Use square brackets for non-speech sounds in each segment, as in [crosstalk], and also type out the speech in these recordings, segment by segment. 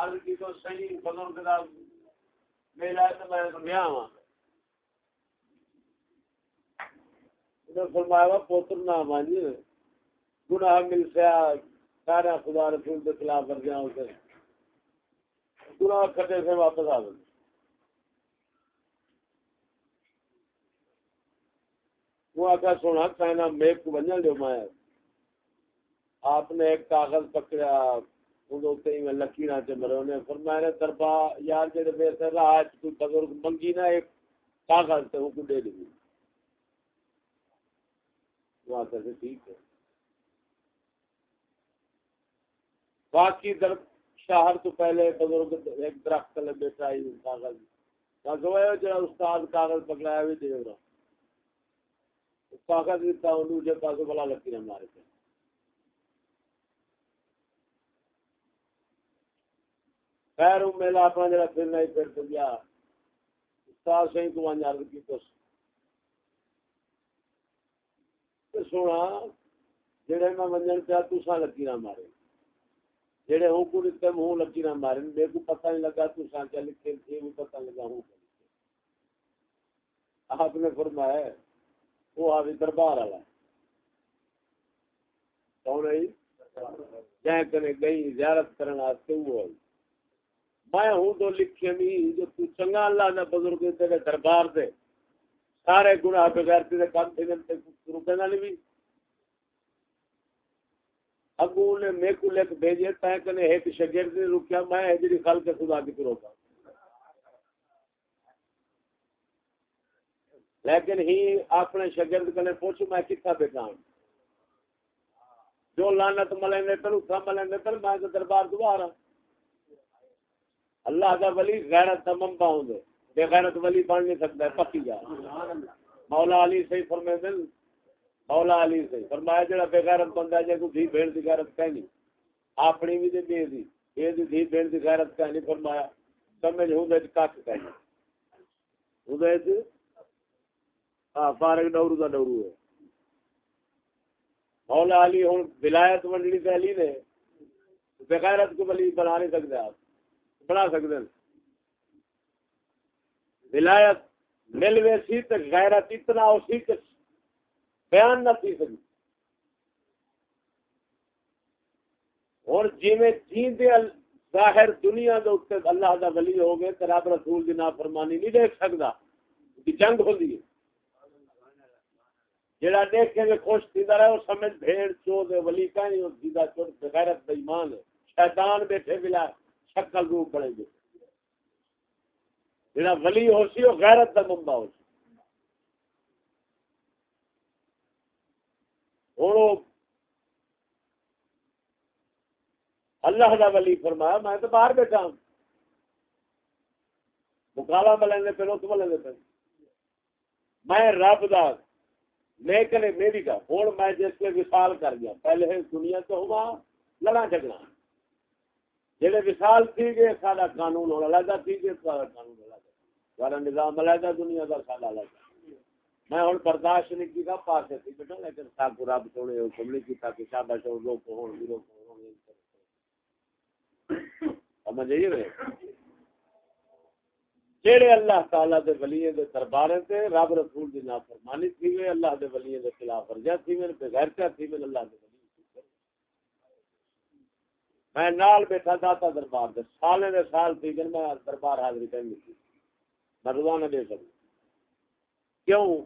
عرض کی تو صحیح بزرگ دا میلا ہے تو میں سمجھا ہاں۔ ہوں فرمایا پوتر نہ مانی گناہ مل سیا، سارا خدا رسول کے خلاف ورزیاں اسے گناہ کٹے سے واپس آ گئے۔ وہ آگا سونا کہنا میپ کو بنجا جو میں آپ نے ایک کاغذ پکڑا۔ میں لکیر فرمایا دربا یار جڑے کوئی بزرگ منگی ایک کاغذ تے وہ کو دے دی وہ آتا سے ٹھیک ہے۔ باقی در شہر تو پہلے بزرگ ایک درخت بیٹھا ہی کاغذ۔ کاغذ جڑا استاد کاغذ پکڑایا دے رہا کاغذ دیتا بلا لکیر مارے تھے۔ خیر میلا اپنا جڑا پھرنا ہی پھر تو گیا استاد سے تو وہاں عرض کی تو۔ سونا، جڑے میں منجن پیا تو تسا لکی نہ مارے۔ جڑے ہوں کو لکھتے منہ لکی نہ مارے۔ میرے کو پتہ نہیں لگا تو تسا کیا لکھے تھے، وہ پتہ لگا ہوں آپ نے فرمایا، وہ آ دربار والا کون ہے؟ جائیں کنے گئی زیارت کرنے واسطے وہ آئی میں ہوں تو لکھے نہیں جو تو چنگا اللہ نے بزرگ تیرے دربار دے، سارے گناہ بغیر تیرے کام تھے تے رکے نہ نہیں اگو نے میں کو لکھ بھیجے تے کنے ایک شاگرد نے رکیا، میں ہجری خلق خدا کی روکا لیکن ہی اپنے شاگرد کنے پوچھو میں کتنا بیٹھا ہوں؟ جو لانت ملیں تر اتھا ملیں تر، میں دربار دوبارہ۔ اللہ کا ولی غیرت کا منبع ہوں گے بے غیرت ولی بن نہیں سکتا ہے پکی جا۔ مولا علی سے فرمے دل مولا علی سے فرمایا، جڑا بے غیرت بندہ جے کو دھی بھیڑ دی غیرت کہنی اپنی بھی دے دے دی۔ اے دی دھی بھیڑ دی غیرت کہنی فرمایا۔ سمجھ ہوں دے کاک کہنی ہوں دے ہاں فارغ ڈورو دا ڈورو ہے۔ مولا علی ہوں ولایت منڈلی سے علی نے۔ بغیرت کو ولی بنا نہیں سکتے آپ بنا سکتے ہیں۔ ولایت مل ویسی تو غیرت اتنا اسی کہ بیان نہ تھی سکی اور جی میں جیندے ظاہر دنیا دے اتنے اللہ دا ولی ہو گئے تو رب رسول دی نافرمانی نہیں دیکھ سکتا۔ جنگ ہو ہے۔ جڑا دیکھے گے خوش تھیدا رہے وہ سمجھ بھیڑ چو دے ولی کا نہیں اور سیدھا چور بغیرت بے ایمان ہے۔ شیطان بیٹھے بلا۔ شکل روپ بڑے گے جڑا ولی ہو سی، وہ غیرت کا منبع ہو سی۔ ہوں اللہ کا ولی فرمایا، میں تو باہر بیٹھا ہوں۔ مکالا ملیں پھر اس ملیں پہ میں رب دا میں کنے میری کا ہوں میں جس کے وصال کر گیا۔ پہلے دنیا تو ہوا لڑا جھگڑا جہے وشال تھی گئے سارا قانون ہونا لگا، تھی گئے سارا قانون ہونا سارا نظام علیحدہ دنیا کا سارا الگ میں ہوں برداشت نہیں کیا پاس تھی بیٹھا، لیکن سب رب تھوڑے حکم نہیں کیا کہ شاباش اور لوگ کو شابا شو روک ہو سمجھ آئیے جہے اللہ تعالی دے ولی دے دربار سے رب رسول دی نافرمانی تھی گئے اللہ دے ولی دے خلاف ورجا تھی میں بغیر کیا تھی میں اللہ دے میں نال بیٹھا داتا دربار دے۔ سالے دے سال تھی کہ میں دربار حاضری کرنی تھی۔ میں روزانہ دے سکوں۔ کیوں؟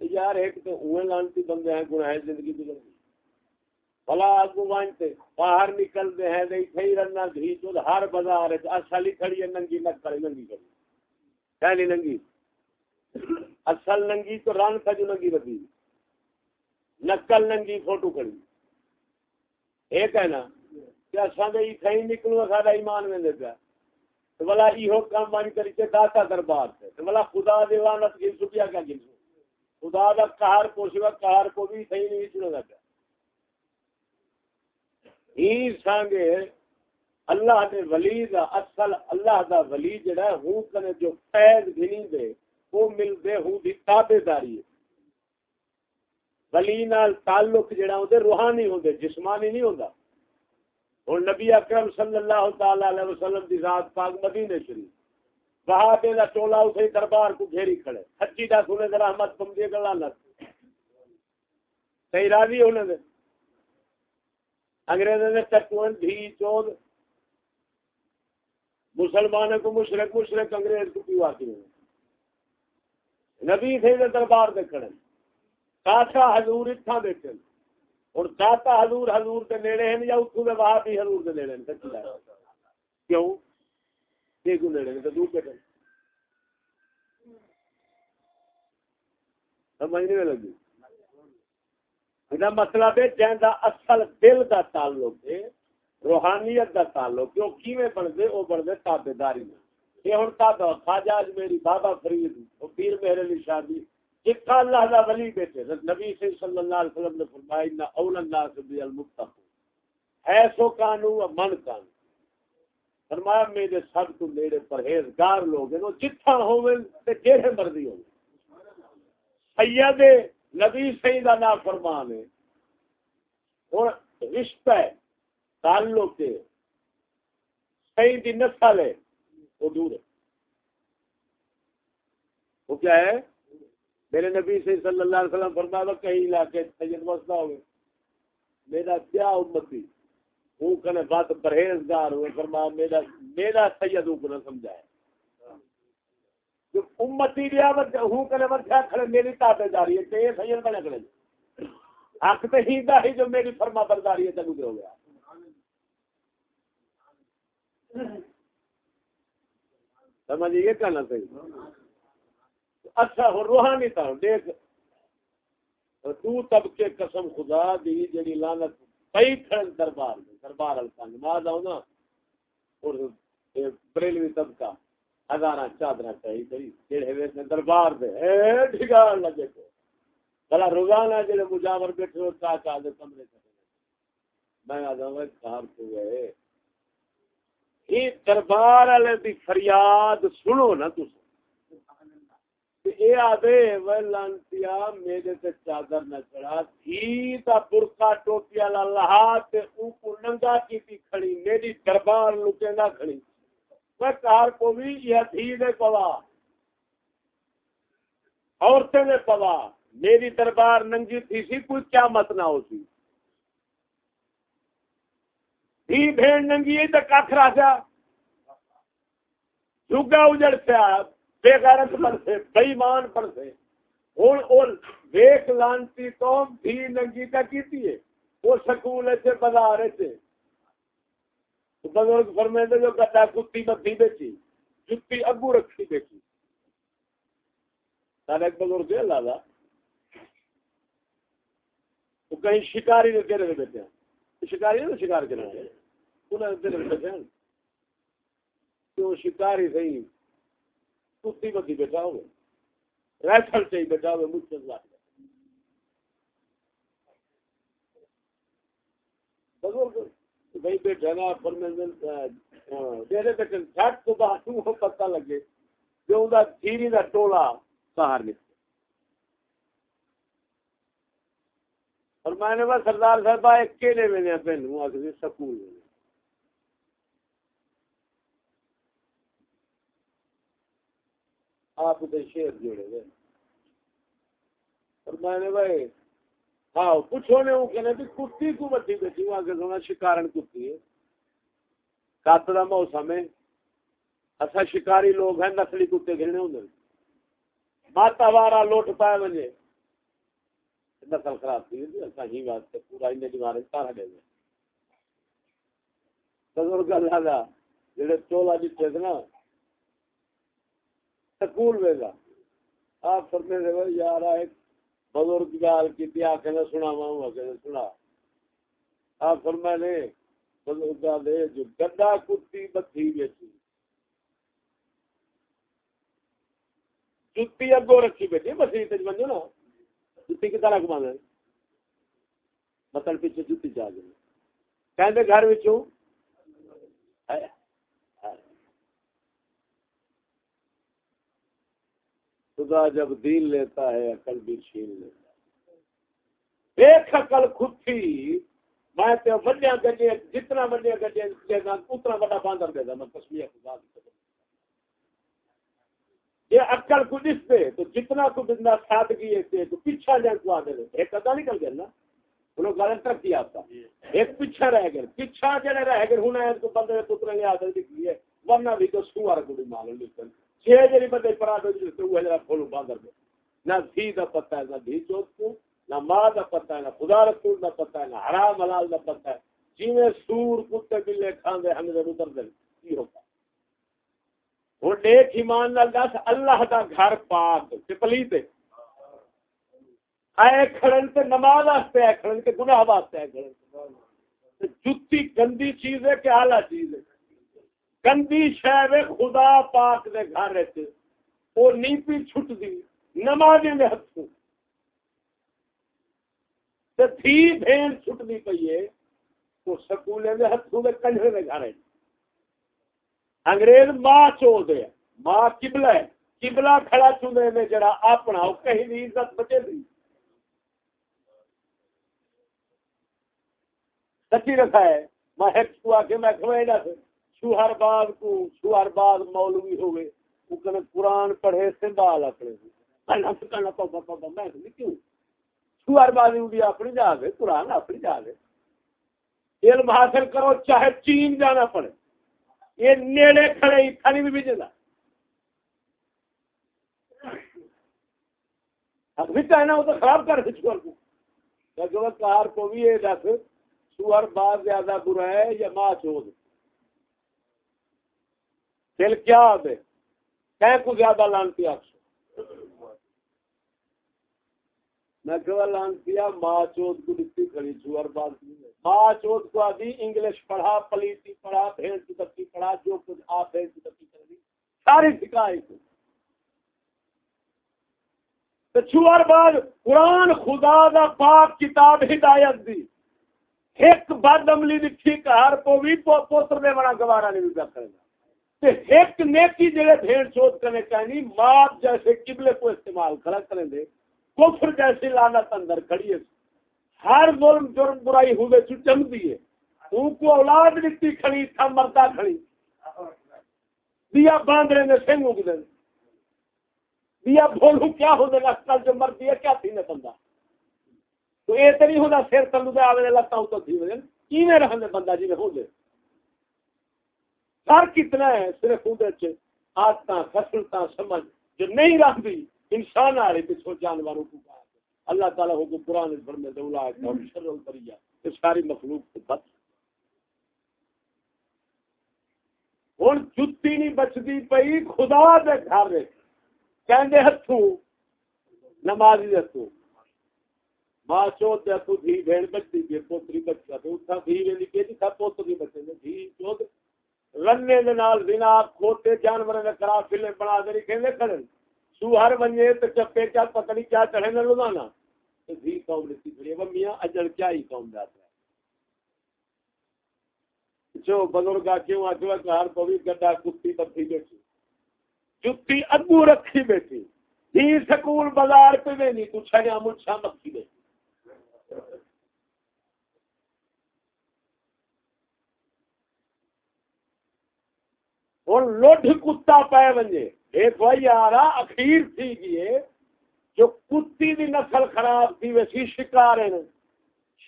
یار ایک تو اوے لانتی بندے ہیں، گناہ زندگی گزر گئی۔ بلا آگو وانتے باہر نکلتے ہیں، دے تھئی رنا دھی تو ہر بازار اصل کھڑی ہے، ننگی نہ کھڑی، ننگی کھڑی۔ پہلی ننگی؟ اصل ننگی تو رن تھا جو ننگی بدی۔ نکل ننگی، فوٹو کھڑی۔ ایک ہے نا نکلو سارا ایمان میں پیا۔ تو بلا ایہو کام بانی کری داتا دربار سے تو بلا خدا دیوانت سپیا کیا خدا دا کو کو بھی صحیح نہیں پیا۔ ہی سانگے اللہ دے ولی دا اصل اللہ دا ولی جڑا ہے، ہوں کنے جو فیض گھنی دے، وہ مل دے ہوں دی تابے داری ہے ولی نال تعلق جڑا ہوندے روحانی ہوندے جسمانی نہیں ہوندا اور نبی اکرم صلی اللہ تعالی علیہ وسلم کی ذات پاک مدینے شریف۔ وہاں پہ دا ٹولا اسے دربار کو گھیری کھڑے۔ سچی دا سنے ذرا احمد تم دے گلا نہ صحیح راضی ہونے دے۔ انگریزوں نے ٹکوئن بھی چود مسلمانوں کو مشرق مشرق انگریز کو پیوا کی نبی تھے دربار دے کھڑے۔ کاٹا حضور اتھا دے بیٹھے اور داتا حضور حضور کے نیڑے ہیں یا اتو میں وہاں بھی حضور کے نیڑے ہیں کیوں یہ کیوں؟ نیڑے ہیں تو دور بیٹھے۔ سمجھنے میں لگی؟ مطلب ہے جہاں اصل دل کا تعلق ہے، روحانیت کا تعلق۔ ہے وہ کیویں بنتے؟ وہ بنتے تابے داری میں یہ ہوں تابا خواجہ میری بابا فرید، وہ پیر میرے لیے شادی جتنا اللہ دا ولی بیٹھے نبی صلی اللہ علیہ وسلم نے فرمایا، ان اول الناس بالمتق ہے سو کانو من کانو فرمایا، میرے سب تو میرے پرہیزگار لوگ ہیں جتھا ہوے تے جڑے مرضی ہو سید نبی سید نا فرمان ہے اور رشتہ ہے، تعلق ہے۔ سید نسل ہے، وہ دور ہے۔ وہ کیا ہے؟ میرے نبی سے صلی اللہ علیہ وسلم فرما کئی علاقے سید وسطہ ہوئے۔ میرا کیا امتی؟ وہ کنے بات پرہیزگار ہوئے فرما میرا میرا سید کو نہ سمجھائے جو امتی دیا ہوں کنے ورکھا کھڑے، میری تابے داری ہے کہ یہ سید بنے کھڑے۔ حق تے ہی دا ہی جو میری فرما برداری ہے تنو دے ہو گیا۔ سمجھئے یہ کہنا صحیح۔ اچھا ہو روحانی تھا دیکھ۔ تو تب کے قسم خدا دی جڑی لعنت کئی کھڑن دربار میں دربار الفان نماز آؤ نا، اور بریلوی طبقہ ہزارہ چادر چاہیے کری جڑے ہوئے سے دربار دے۔ اے ڈھگار لگے کو بلا روزانہ جڑے مجاور بیٹھے ہو، چاہ چاہ دے کمرے سے میں آ جاؤں گا کار کو گئے یہ دربار والے دی فریاد سنو نا تسی تم میرے تے چادر نہ چڑھا تھی تا برقا ٹوپی والا لہا تے او کو ننگا کیتی کھڑی، میری دربار لکے نہ کھڑی۔ میں کار کو بھی یہ تھی دے پوا۔ عورتیں نے پوا۔ میری دربار ننگی تھی سی، کوئی کیا مت نہ ہوتی۔ تھی بھیڑ ننگی ہے تو کھ راجا جگا اجڑ سے آپ بے غیرت پر سے بےمان پر سے ہوں اور ویک لانتی قوم بھی ننگی کا کیتی ہے۔ وہ سکول سے بازار سے۔ بزرگ فرمیندے جو کہتا کتی متی بیچی، جتی اگو رکھی بیچی۔ سارے ایک بزرگ ہے، لالا۔ وہ کہیں شکاری نے تیرے بیٹھے شکاری نے شکار کرنا ہے انہوں نے تیرے بیٹھے شکاری صحیح۔ کتی بتی بیٹھا ہوئے۔ رائفل سے ہی بیٹھا ہوئے، مجھ سے بھائی نا پر میں بیٹے جھٹ تو پتہ لگے جو کا تھیری کا ٹولا باہر نکلے۔ اور میں نے بس سردار صاحب ایک کیلے میں پہنوں سکول میں۔ آپ دے شیر جوڑے گئے اور بھائی ہاں پوچھو نے وہ کہنے بھی کتی کو بچی بیٹھی وہاں کے سونا شکارن کتی ہے۔ کات کا موسم ہے۔ اچھا شکاری لوگ ہیں، نسلی کتے گھرنے ہوں ماتا وارا لوٹ پائے مجھے نسل خراب تھی ایسا ہی بات پورا ان دیوار تارا دے گئے بزرگ اللہ دا جڑے چولا جیتے تھے نا سکول ویگا آپ فرمے دے وہ یار ایک بزرگ گال کی تھی آکھے نہ سنا ماں آکھے نہ سنا۔ آپ فرمے نے بزرگ گال دے جو گدا کتی بتھی بیٹھی۔ جتی اگو رکھی بیٹھی بس تج منجو نا۔ جتی کی طرح کمان ہے مطلب پیچھے جتی جا گئی۔ کہندے گھر وچوں۔ خدا جب دین لیتا ہے، عقل بھی چھین لیتا ہے۔ عقل خود تھی میں تے جتنا وڈیاں دے گا اتنا بڑا باندر دے گا میں خدا دی یہ عقل کو جس پہ تو جتنا کو بندہ سادگی ہے تو جان کو ایک ادا نکل گیا نا؟ انہوں گل آتا ایک پیچھا رہ گئے پیچھا جڑے رہ گئے بندے پتر نے آدھے دکھی ہے ورنہ بھی تو سوار کو بھی مانگ لکھن چھ جڑی بندے پرا جس وہ کھولو باندر دے نہ دھی دا پتہ ہے، نہ دھی چوت کو، نہ ماں دا پتہ ہے، نہ خدا رسول دا پتہ ہے، نہ حرام حلال دا پتہ ہے۔ جویں سور کتے بلے کھاندے دے کی ہوتا نیک ایمان نال دس، اللہ دا گھر پاک، تے پلیت اے کھڑن تے نماز واسطے، اے کھڑن گناہ واسطے اے کھڑن جُتی گندی چیز ہے کہ اعلی چیز ہے۔ گندی شے خدا پاک دے گھر وچ او نیپی چھٹ دی، نمازیں دے ہتھوں۔ تے تھی بھین چھٹنی پئی ہے، او سکولے دے ہتھوں دے، کنجرے دے گھر انگریز ماں چو دے ماں قبلہ ہے۔ قبلہ کھڑا چوندے میں جڑا اپنا او کہیں دی عزت بچے دی۔ سچی رکھا ہے، میں ایک کو آ کے میں کھوے نہ سے شوہر باز کو شوہر باز مولوی ہوئے، وہ کنے قرآن پڑھے سنبھال اپنے میں نہ کہنا پاپا پاپا میں کہنے، کیوں؟ شوہر بازی بھی اپنی جا دے قرآن اپنی جا دے علم حاصل کرو، چاہے چین جانا پڑے۔ یہ نیڑے کھڑے ہی کھڑی بھی بھیجے بھی کہنا وہ تو خراب کر دے شوہر کو۔ کار کو بھی یہ دس، شوہر بعد زیادہ برا ہے یا ماں چود۔ دل کیا دے؟ کہ کو زیادہ لانتی آپ میں کہ لانتی ماں چود کو دکھتی کھڑی شوہر بعد ماں چود کو آدھی انگلش پڑھا، پلیتی پڑھا، بھینس کی تبکی پڑھا، جو کچھ آپ بھینس کی تبکی کر دی ساری سکھائی تو چوہر بعد قرآن خدا دا پاک کتاب ہدایت دی۔ ایک بد عملی لکھی کار کو بھی پوتر دے بڑا گوارا نہیں بھی کرنا ایک نیکی جڑے بھیڑ چوت کرنے چاہیے ماپ جیسے قبلے کو استعمال کرا کریں دے، کفر جیسی لانت اندر کھڑی ہے۔ ہر ظلم، جرم، برائی ہوئے چو جم دیئے ان کو اولاد لکھی کھڑی، تھا مردہ کھڑی۔ دیا باندھ رہے نے سنگ اگ دیں دیا بھولو کیا ہو دے گا؟ کل جو مرد دیا کیا تھی نے بندہ؟ تو یہ تو نہیں ہوتا سر تلو دے، آوے لگتا ہوں تو تھی وجہ کی میں رہنے بندہ جی میں ہو دے سر کتنا ہے، صرف اندر چے آدتا خسلتا سمجھ، جو نہیں رکھ دی انسان آ رہی پچھو جانوروں کو کہا اللہ تعالیٰ ہو کو قرآن اس فرمے دولا ہے اور یہ ساری مخلوق کو بچ ہوں جتی نہیں بچتی پئی، خدا دے گھر۔ کہندے ہتھوں، نمازی ہتھوں۔ ماں چوت دے تو دھی بھیڑ بچتی دی پوتری بچا تو اٹھا دھی ویلی کے دی تھا پوتری بچے دھی چوت رنے دے نال بنا کھوتے جانور نے کرا فلم بنا دے نہیں کہندے کھڑن سوہر بنجے تے چپے کیا پتہ نہیں کیا چڑھے نہ روزانہ تے دھی قوم لتی کھڑی وہ میاں اجل کیا ہی قوم جاتا ہے جو بزرگا کیوں اجوا گھر کو بھی گڈا کتی بتھی بیٹھی۔ جتی ابو رکھی بیٹھی۔ دھی سکول بازار پہ نہیں، تو چھڑیا مچھا مکھی بیٹھی۔ لوڈ کتا پہ بنجے ایک وہی آ اخیر تھی گئے۔ جو کتی دی نسل خراب تھی، ویسی شکار ہے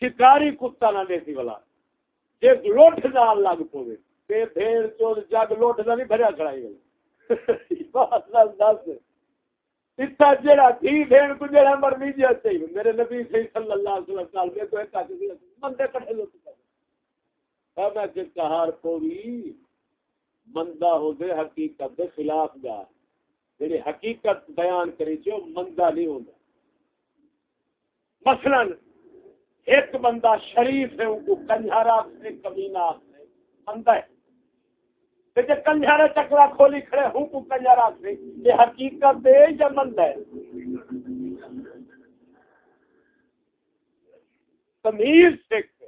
شکاری کتا نہ دیتی والا۔ جی لوٹ نال لگ پوے۔ تے بھیڑ چور جگ لوٹ نہ نہیں بھریا کھڑائی گئی اتنا جڑا تھی بھیڑ کو جڑا مرنی جی چاہیے میرے نبی صلی اللہ علیہ وسلم کال میں تو ایک بندے کٹھے لوٹ ہاں، میں کہ کہار کوئی مندہ ہو دے، حقیقت دے خلاف جا۔ جڑی حقیقت بیان کری جو مندہ نہیں ہوتا مثلا ایک بندہ شریف ہے، ان کو کنجارا سے کمینہ سے مندہ ہے۔ کہ کنجارا چکرا کھولی کھڑے ہوں کو کنجارا سے یہ حقیقت دے یا مند ہے؟ تمیز سکھ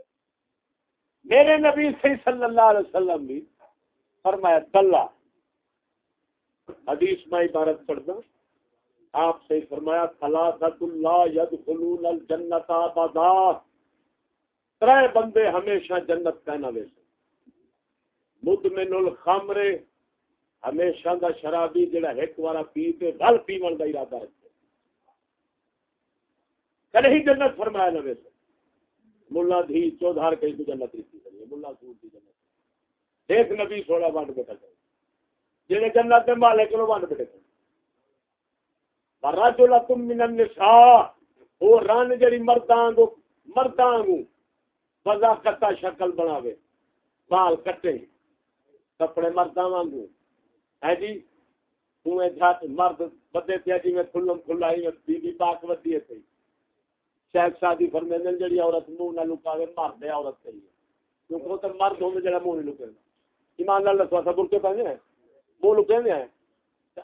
میرے نبی صلی اللہ علیہ وسلم بھی فرمایا، کلا، حدیث میں عبارت پڑھتا آپ سے فرمایا خلاصت اللہ ید خلون الجنت آبادا تر بندے ہمیشہ جنت کہنا ویسے۔ مدمن الخمرے ہمیشہ دا شرابی جڑا ایک بار پی کے گل پیمن کا ارادہ رکھے۔ کل ہی جنت فرمایا نہ ویسے۔ ملا دھی چودھار کہیں تو جنت رکھی کریے ملا سور کی جنت۔ ایک نبی سوڑا بانٹ بیٹھا کرے۔ جنہیں جنت میں مالے کرو بانٹ بیٹھے کرے۔ رجل تم من النساء۔ او رن جڑی مرداں کو مرداں کو وضا کتا شکل بناوے۔ بال کٹے۔ کپڑے مرداں وانگو۔ ہے جی؟ تمہیں جھات مرد بدے پیا جی میں کھلم کھلائی، میں بی بی پاک ودی ہے تھی۔ شیخ شادی فرمیندے جڑی عورت منہ نہ لکاوے مرد ہے عورت کہی ہے کیونکہ وہ تو مرد ہوندے جڑا منہ نہیں لکے۔ ایمان اللہ سوا سب کے پہنے ہیں منہ لکے ہیں،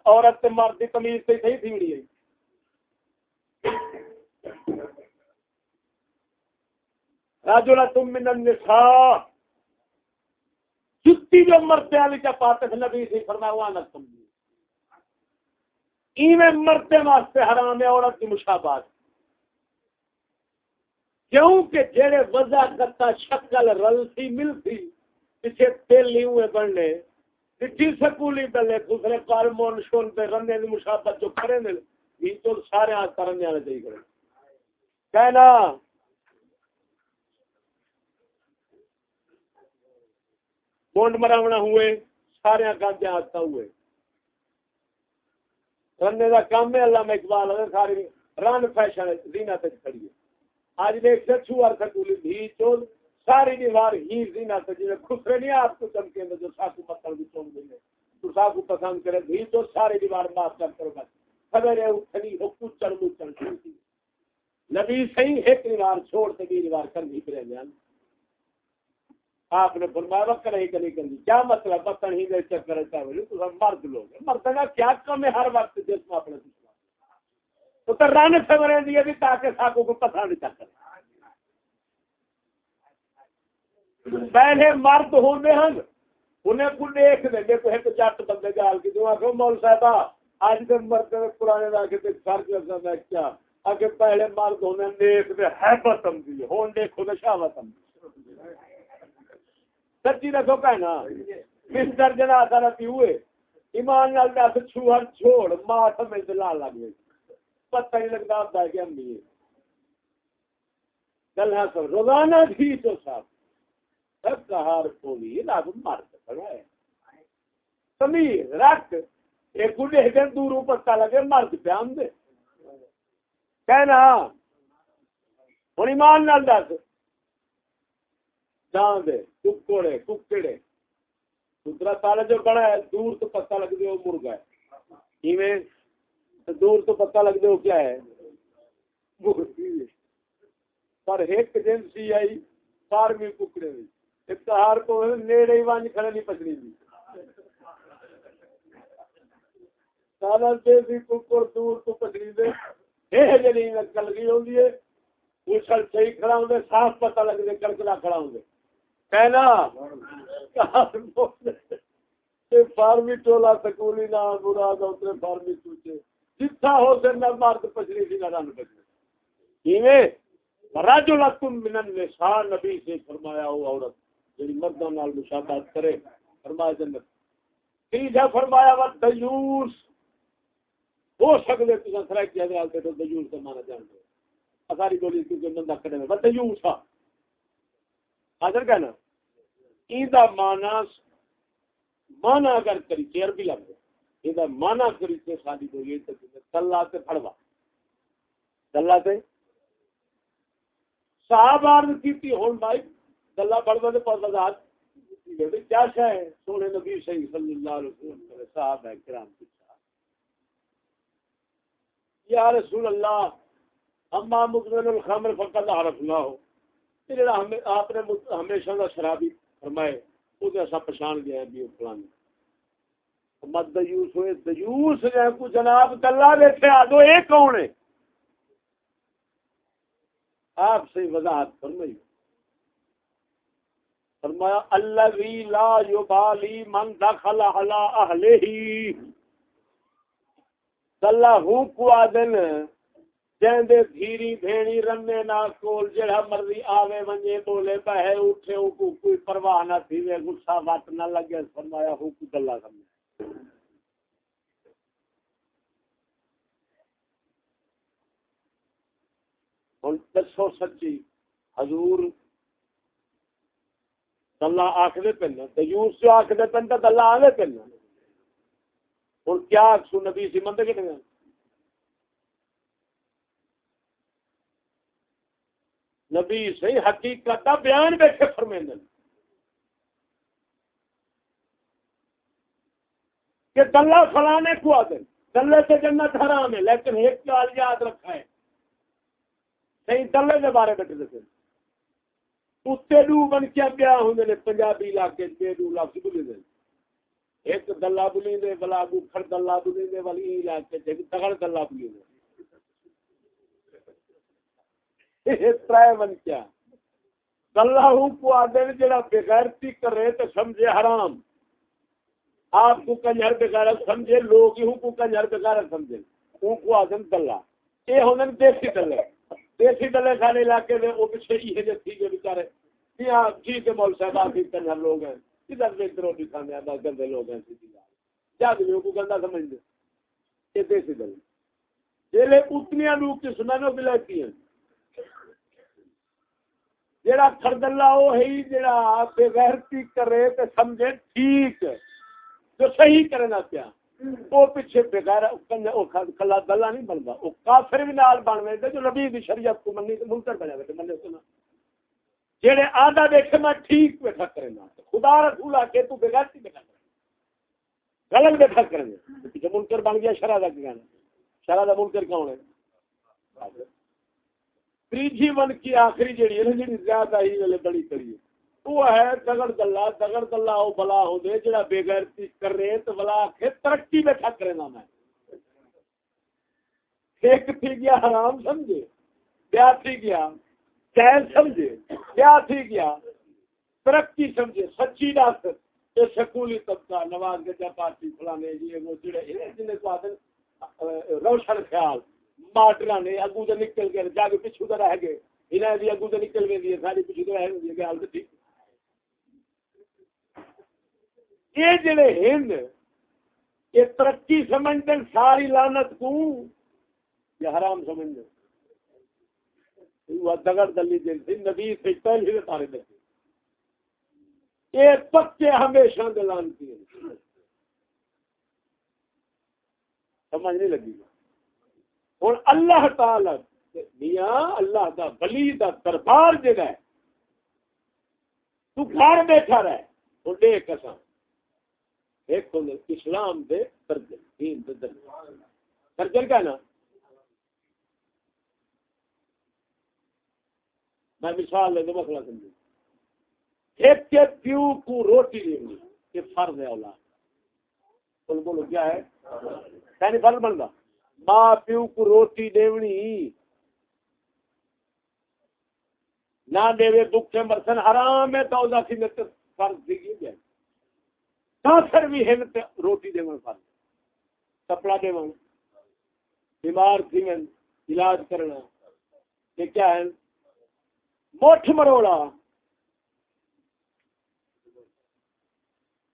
عورت تے مرد دی تمیز تے صحیح تھی وڑی ہے۔ راجولا تم من النساء۔ جتی جو مرتے والی کا پاتک نبی سی فرمایا، وہ نہ سمجھی ایویں مرتے واسطے حرام ہے، عورت کی مشابہت۔ کیونکہ جڑے وضع کرتا، شکل رلتی ملتی۔ پیچھے تیل نہیں ہوئے بننے پچھی سکولی پہلے دوسرے کارمون شون پہ رننے کی مشابت جو کریں دے یہ تو سارے آج کرنے والے چاہیے کریں کہنا بونڈ مراونا ہوئے، سارے گاندے آتا ہوئے۔ رننے کا کام ہے اللہ میں اقبال ہے ساری رن فیشن زینا تک کھڑی ہے۔ آج دیکھ سے چھوار سکولی بھی چول ساری دیوار ہی زینا تک جنہیں خسرے نہیں آپ کو چمکے جو ساکو پتھر بھی چون دیں تو ساکو پسند کرے بھی تو ساری دیوار معاف کر کرو بس۔ سویرے اٹھنی ہو کچھ چڑھ مچ چڑھ نبی صحیح ایک دیوار چھوڑ کے دیوار کر بھی کرے آپ نے فرمایا، وقت نہیں کرنی کرنی۔ کیا مطلب؟ بتن ہی دے چکر تو مرد لوگ مرد کا کیا کم ہے ہر وقت جس میں اپنے۔ تو تو رن خبریں دی بھی تاکہ ساکو کو پتہ نہیں چکر پہلے مرد ہوندے ہیں انہیں کو دیکھ دیں گے تو ایک جٹ بندے گال کی۔ جو آخو مول صاحبہ، آج کے مرد پرانے لاکے تے سر کے میں کیا آگے پہلے مرد ہونے دیکھ دے ہے بتم دی۔ ہون دیکھو دے شاوتم دی۔ سچی رکھو کہنا مسٹر جنا سرتی ہوئے۔ ایمان نال دس، چھوہر چھوڑ ماں میں دلا لگ گئی۔ پتہ نہیں لگتا آپ ہے کہ امی گل ہے سب روزانہ تھی تو صاحب کہار کو بھی لاگ مار کھڑا ہے۔ تمیز رکھ۔ ایک گڈے دن دور پتہ لگے، مرد پہ ہم دے۔ کہنا ہوں ایمان نال دس۔ جان دے ککڑے ککڑے۔ دوسرا تالا جو بڑا ہے، دور تو پتہ لگ دے وہ مرغا ہے۔ دور تو پتہ لگ دے وہ کیا ہے؟ پر ایک دن سی آئی فارمی ککڑے بھی۔ اتہار کو نیڑے ہی وانج کھڑے نہیں پچڑی بھی سالہ سے بھی ککڑ دور تو پچڑی دے۔ اے جنی نکل گئی ہوندی ہے۔ اچھل صحیح کھڑا ہوندے صاف پتہ لگ دے کرکلا کھڑا ہوندے کہنا فارمی ٹولا سکولی نہ مراد اتنے فارمی سوچے۔ جتھا ہو سے نہ مرد پچھلی سی نہ رن پچھلی کیویں؟ رجل تم من النساء، نبی سے فرمایا وہ عورت جڑی مردوں نال مشابہت کرے فرمایا جنت۔ تیجا فرمایا وہ دیوس۔ ہو سکتے تساں سرائے کی حضرات تو دیوس کا معنی جانتے ہو بولی کیونکہ بندہ کرے وہ دیوس ہاں حاضر کہنا۔ ایدہ مانا مانا اگر کری چیر بھی لگ ایدہ مانا کری تے شادی کو یہ تے تلا تے پھڑوا۔ تلا تے؟ صاحب عرض کیتی ہون بھائی تلا پھڑوا تے پاس وضاحت کیا شے ہے سونے نبی صحیح صلی اللہ علیہ وسلم صاحب ہے کرام کی یا رسول اللہ، اما مقبل الخمر فقط عرفنا ہو جڑا آپ نے ہمیشہ کا شرابی فرمائے، وہ ایسا پچھان گیا ہے بھی فلانے مت دیوس ہوئے دیوس جو کو جناب گلا دیکھے آ دو یہ کون ہے؟ آپ سے وضاحت فرمائی فرمایا اللہ وی لا یبالی من دخل علی اہلہ ہی اللہ ہوں کو آدن جیندے دھیری بھیڑی رنے نا کول، جڑا مرضی آوے ونجے بولے، بہے اٹھے او کو کوئی پرواہ نہ تھی وے غصہ وٹ نہ لگے۔ فرمایا ہو کو گلا سمجھ ہن دسو سچی، حضور اللہ آخر پہ دیوس جو آخر پہ تو اللہ آوے پہ اور کیا سو نبی سی مند کتنے نبی صحیح حقیقت کا بیان بیٹھے فرمیندن کہ دلہ فلانے کو آدھے دلے سے جنت حرام ہے، لیکن ایک چال یاد رکھا ہے صحیح دلے کے بارے بیٹھے دیتے کتے ڈو بن کے بیا ہوں نے پنجابی علاقے بے ڈو لفظ بلی دے ایک دلہ بلی دے بلا گھر دلہ بلی دے والی علاقے تے تگڑ دلہ بلی دے اے ترے بن کیا اللہ کو آدھے جڑا بغیرتی کرے تو سمجھے حرام آپ کو کنجر بغیرت سمجھے لوگ ہی ہو کو کنجر بغیرت سمجھے ان کو آدھن دلہ یہ ہونے دیسی دلے دیسی دلے سارے علاقے میں، وہ پیچھے ہی ہے تھی جو بیچارے۔ ہاں ٹھیک جی ہے مول صاحب آپ کنجر لوگ ہیں۔ کدھر دیکھ روٹی کھانے ہیں بس گندے لوگ ہیں سیدھی بات۔ کیا دلوں کو گندا سمجھ دے یہ دیسی دلے۔ جیلے اتنی لوگ کی سنانوں بلاتی ہیں۔ جڑا خردلہ وہ ہے جڑا بے غیرتی کرے تے سمجھے ٹھیک جو صحیح کرنا پیا۔ وہ پیچھے بغیر کلا دلہ نہیں بنتا۔ وہ کافر بھی نال بن گئے جو نبی دی شریعت کو منی تو منکر بنا بیٹھے منے سنا۔ جڑے آدھا دیکھے میں ٹھیک بیٹھا کرنا خدا رسول آ کے تو بغیرتی بیٹھا کرنا غلط بیٹھا کرنا جو منکر بن گیا شرح کا کہنا؟ شرح کا منکر کون ہے؟ تیجی ون کی آخری جڑی ہے جڑی زیادہ ہی بڑی کری وہ ہے دگڑ گلا دگڑ گلا وہ بلا ہو دے، جڑا بے غیرتی کر تو بلا کے ترقی میں ٹھک کرے نا میں۔ ایک تھی گیا، حرام سمجھے۔ کیا تھی گیا، چین سمجھے۔ کیا تھی گیا، ترقی سمجھے۔ سچی ڈاکٹر، یہ سکولی طبقہ، نواز گجا پارٹی، فلانے جی وہ جڑے جنہیں کو آتے روشن خیال۔ ماٹرا نے اگو تو نکل گئے، جا کے پچھو تو رہ گئے۔ انہیں بھی اگو تو نکل گئی ساری پچھو تو رہ گئی گل تو ٹھیک۔ یہ جڑے ہند یہ ترقی سمجھتے ساری لانت کو یہ حرام سمجھتے دگڑ دلی دل سی، نبی سے پہلے سارے دسے یہ پکے ہمیشہ دلانتی سمجھ نہیں لگی۔ گا ہوں اللہ تعالی میاں، اللہ دا بلی دا دربار جگہ ہے، تو گھر بیٹھا رہے وہ دے قسم ایک اسلام دے درجن، دین دے درجن۔ درجن کا نا؟ میں مثال لے دو مسئلہ سمجھے ایک کے پیو کو روٹی دینی یہ فرض ہے اولاد۔ بولو بولو کیا ہے؟ کہنی فرض بن گا ماں پیو کو روٹی دیونی۔ نہ دے دکھے مرسن، حرام ہے تو دا سی نت فرض دی گئی کافر بھی ہے روٹی دے فرض کپڑا دے بیمار تھی میں علاج کرنا۔ یہ کیا ہے؟ موٹھ مروڑا۔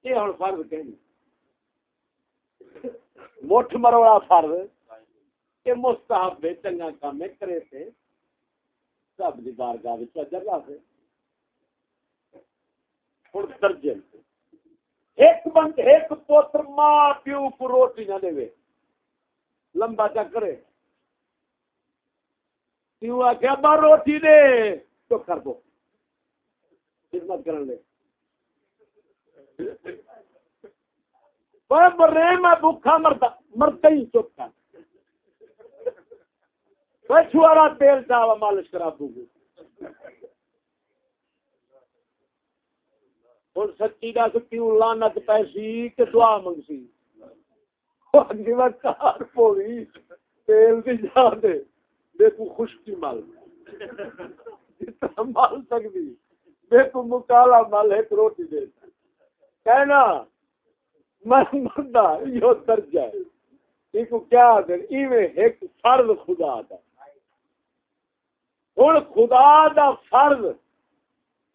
یہ ہوں فرض کہ موٹھ مروڑا فرض۔ کہ مستحب چنگا کام کرے تھے سب کی بارگاہ وچ اجر لا سے ہوں درجن ایک بند، ایک پوتر ماں پیو کو روٹی نہ دے لمبا چا کرے۔ پیو آ کے روٹی دے۔ تو کر دو۔ خدمت کرنے مرے، میں بھوکا مرتا مرتا ہی چپ کر چھوارا تیل چاوا، مالش کرا دوں گی۔ ہوں سچی دس کیوں لانت پیسی کہ دعا منگسی کار پوری تیل کی جا دے بے دیکھو خشکی مل جتنا مال سکتی بے دیکھو مکالا مل ایک روٹی دے کہنا میں مردا یہ درجہ ہے یہ کو کیا دن ایویں ایک فرض خدا دا ہوں خدا دا فرض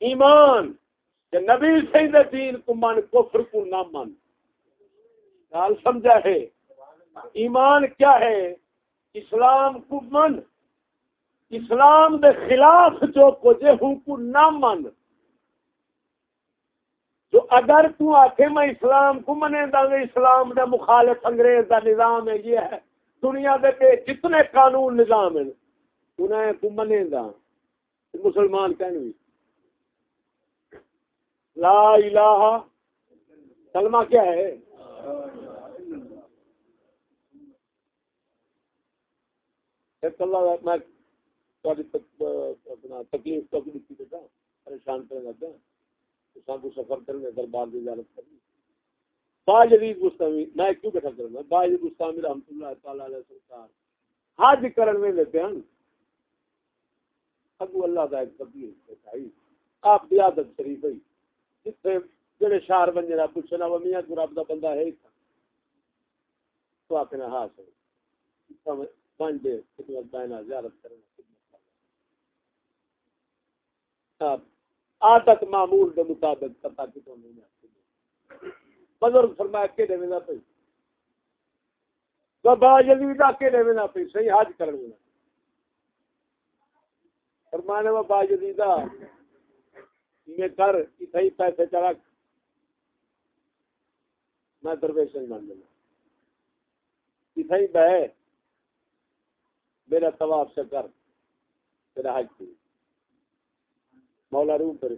ایمان کہ نبی سید دین کو من کفر کو نہ من۔ گال سمجھا ہے؟ ایمان کیا ہے؟ اسلام کو من۔ اسلام دے خلاف جو کچھ ہوں کو نہ من۔ جو اگر تو آخے میں اسلام کو منے دا اسلام دا مخالف انگریز دا نظام ہے، یہ ہے۔ دنیا دے پہ جتنے قانون نظام ہیں، انہیں کو منے دا مسلمان کہنے بھی۔ لا الہ کلمہ کیا ہے؟ میں تکلیف تکلیف پریشان کرنے لگا۔ کو سفر کرنے، دربار کی اجازت کرنی۔ با جدید میں کیوں بیٹھا کرنا با جدید گستاوی رحمت اللہ تعالی علیہ سرکار حج کرن میں لیتے ہیں۔ اگو اللہ دا ایک تبدیل ہے آپ کی عادت شریف ہے۔ جتنے جڑے شہر بننے کا پوچھنا وہ میاں تو رب دا بندہ ہے تو آپ نے ہاں سر۔ بن دے، خدمت بینا زیارت کرنا عادت ہاں۔ معمول کے مطابق پتا کتوں نہیں بزرگ فرمایا کہ دے نہ پئی۔ بابا یزید کے دے نہ پئی، صحیح حج کرنے فرمانے بابا یزید میں کر اتھائی پیسے چلا میں درویش مان لینا اتھائی بہ میرا طواف سے کر، میرا حج کی مولا روم پر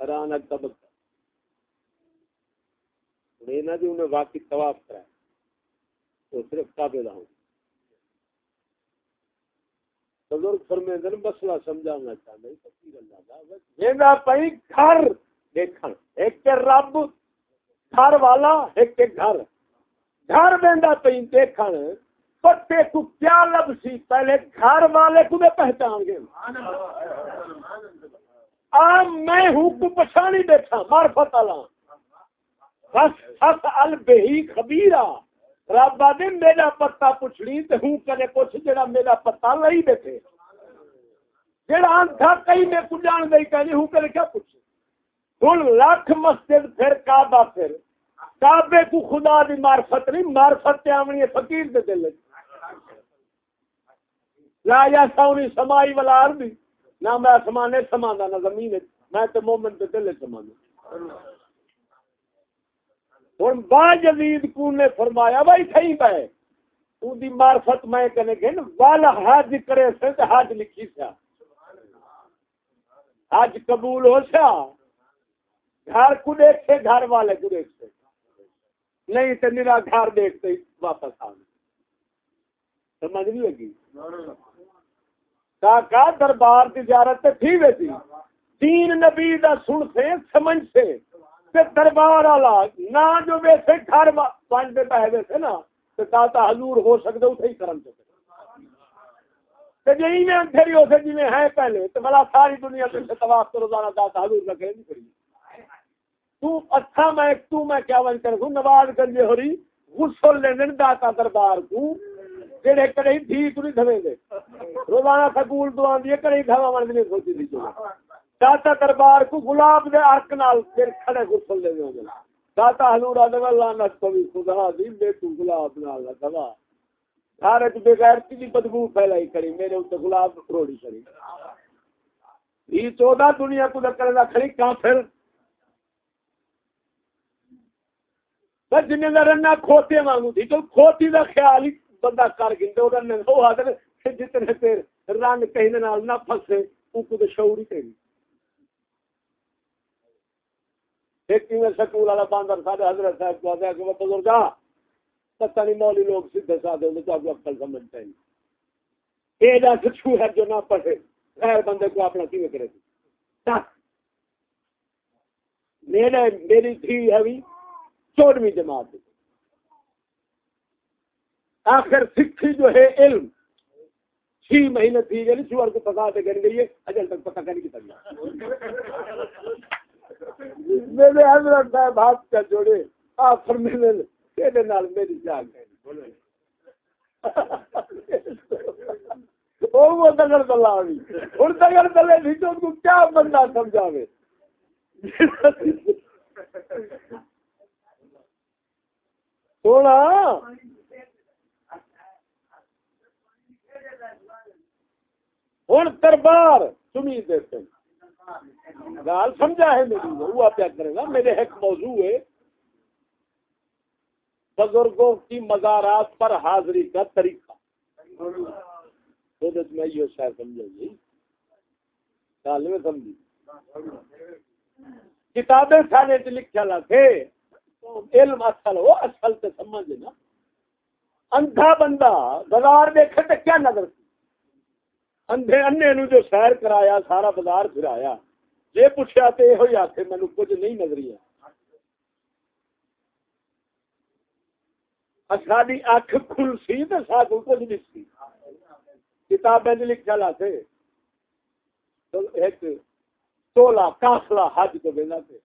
حیران طبق لینا جو انہیں واقعی طواف کرایا تو صرف کعبے دا ہوں۔ بزرگ فرمے مسئلہ سمجھانا چاہتا ہے فقیر اللہ دا۔ جینا پئی گھر دیکھن، ایک کے رب گھر والا، ایک کے گھر۔ گھر بیندا پئی دیکھن پتے کو کیا لب سی؟ پہلے گھر والے کو پہچان گے۔ آم میں ہوں کو پچھانی بیٹھا معرفت اللہ بس بس البہی، خبیرہ۔ رب آدھے میرا پتا پوچھنی تو ہوں کرے پوچھ جڑا میرا پتا لئی بیٹھے جڑا آنکھا کئی میں کو جان گئی کہنی ہوں کرے کیا پوچھ ہوں لاکھ مسجد پھر کعبہ پھر۔ کعبے کو خدا دی معرفت نہیں، معرفت آمنی ہے، فقیر دے دل لا یا سونی سمائی والا عربی، نہ میں آسمان سمانا نہ زمین میں تو مومن دے دل سمانا ہوں با جدید کو نے فرمایا، بھائی صحیح پہ تو دی معرفت میں کہنے گے والا حج کرے سے تے حج لکھی سا حج قبول ہو سا گھر کو دیکھتے گھر والے کو دیکھتے نہیں تو میرا گھر دیکھتے واپس آ گئے سمجھ نہیں لگی؟ کا دربار تجارت تھی ویسی۔ تین نبی دا سن سے، سمجھ سے۔ تے دربار والا، نہ جو ویسے گھر پانچ دے پہ ویسے نا، تے حضور ہو سکتا اتھے ہی کرن چکے۔ تے میں ہو جی میں ہے پہلے ساری دنیا تو روزانہ حضور نہیں کری۔ تو اچھا میں تو میں کیا ون کر نواز غسل لینے داتا دربار کو جڑے کڑے تھی تو نہیں دے۔ روزانہ سکول تو آندی ہے کڑے نہیں سوچی دی داتا دربار کو گلاب دے ارک نال پھر کھڑے غسل لے دے داتا حضور ادم اللہ نہ کوئی خدا دی بے تو گلاب نال نہ دوا سارے تو بے غیرتی دی بدبو پھیلائی کری، میرے اوتے گلاب روڑی کری۔ یہ چودہ دنیا کو دکر دا کھڑی کافر بس جنہیں دا رنہ کھوتے مانگو تھی تو کھوتی دا خیال ہی بندہ کر گئے وہ آدھے جتنے پھر رنگ کہیں نال نہ پھسے وہ کو شعور ہی تیری ایک میں سکول والا باندر سارے حضرت صاحب کو آدھا کہ وہ بزرگا پتہ نہیں مولی لوگ سیدھے سادے ہوتے تو آپ کو اکل سمجھتا ہی یہ جا چھو ہے جو نہ پڑھے، غیر بندے کو اپنا کیوں کرے۔ گی میرے، میری تھی ہے بھی چودویں جماعت۔ آخر سکھی جو ہے علم۔ چھ مہینے تھی یعنی سور کو پکا دے کر گئی ہے، اجل تک پتہ کرنے کی تک میرے حضرت صاحب ہاتھ کا جوڑے آخر میں میرے نال میری جان ہے۔ وہ دگڑ دلا ہوں دگڑ دلے نہیں تو کیا بندہ سمجھا سونا۔ ہوں دربار سنی دیتے گال سمجھا ہے میری، وہ کیا کرے گا؟ میرے ایک موضوع ہے۔ بزرگوں کی مزارات پر حاضری کا طریقہ۔ میں یہ شاید سمجھا جی۔ گال میں سمجھی۔ کتابیں سارے لکھا لا تھے۔ علم اصل ہو اصل سے سمجھ نا۔ اندھا بندہ، بازار دیکھے تو کیا نظر اندھے انے نو جو سیر کرایا، سارا بازار پھرایا جی پوچھا تو یہ آخ مینو کچھ نہیں نظری ساری اکھ کھل سی تو سا کچھ نہیں سی کتابیں لکھا لا تھے ایک تولا کافلا حج کو بنا تھے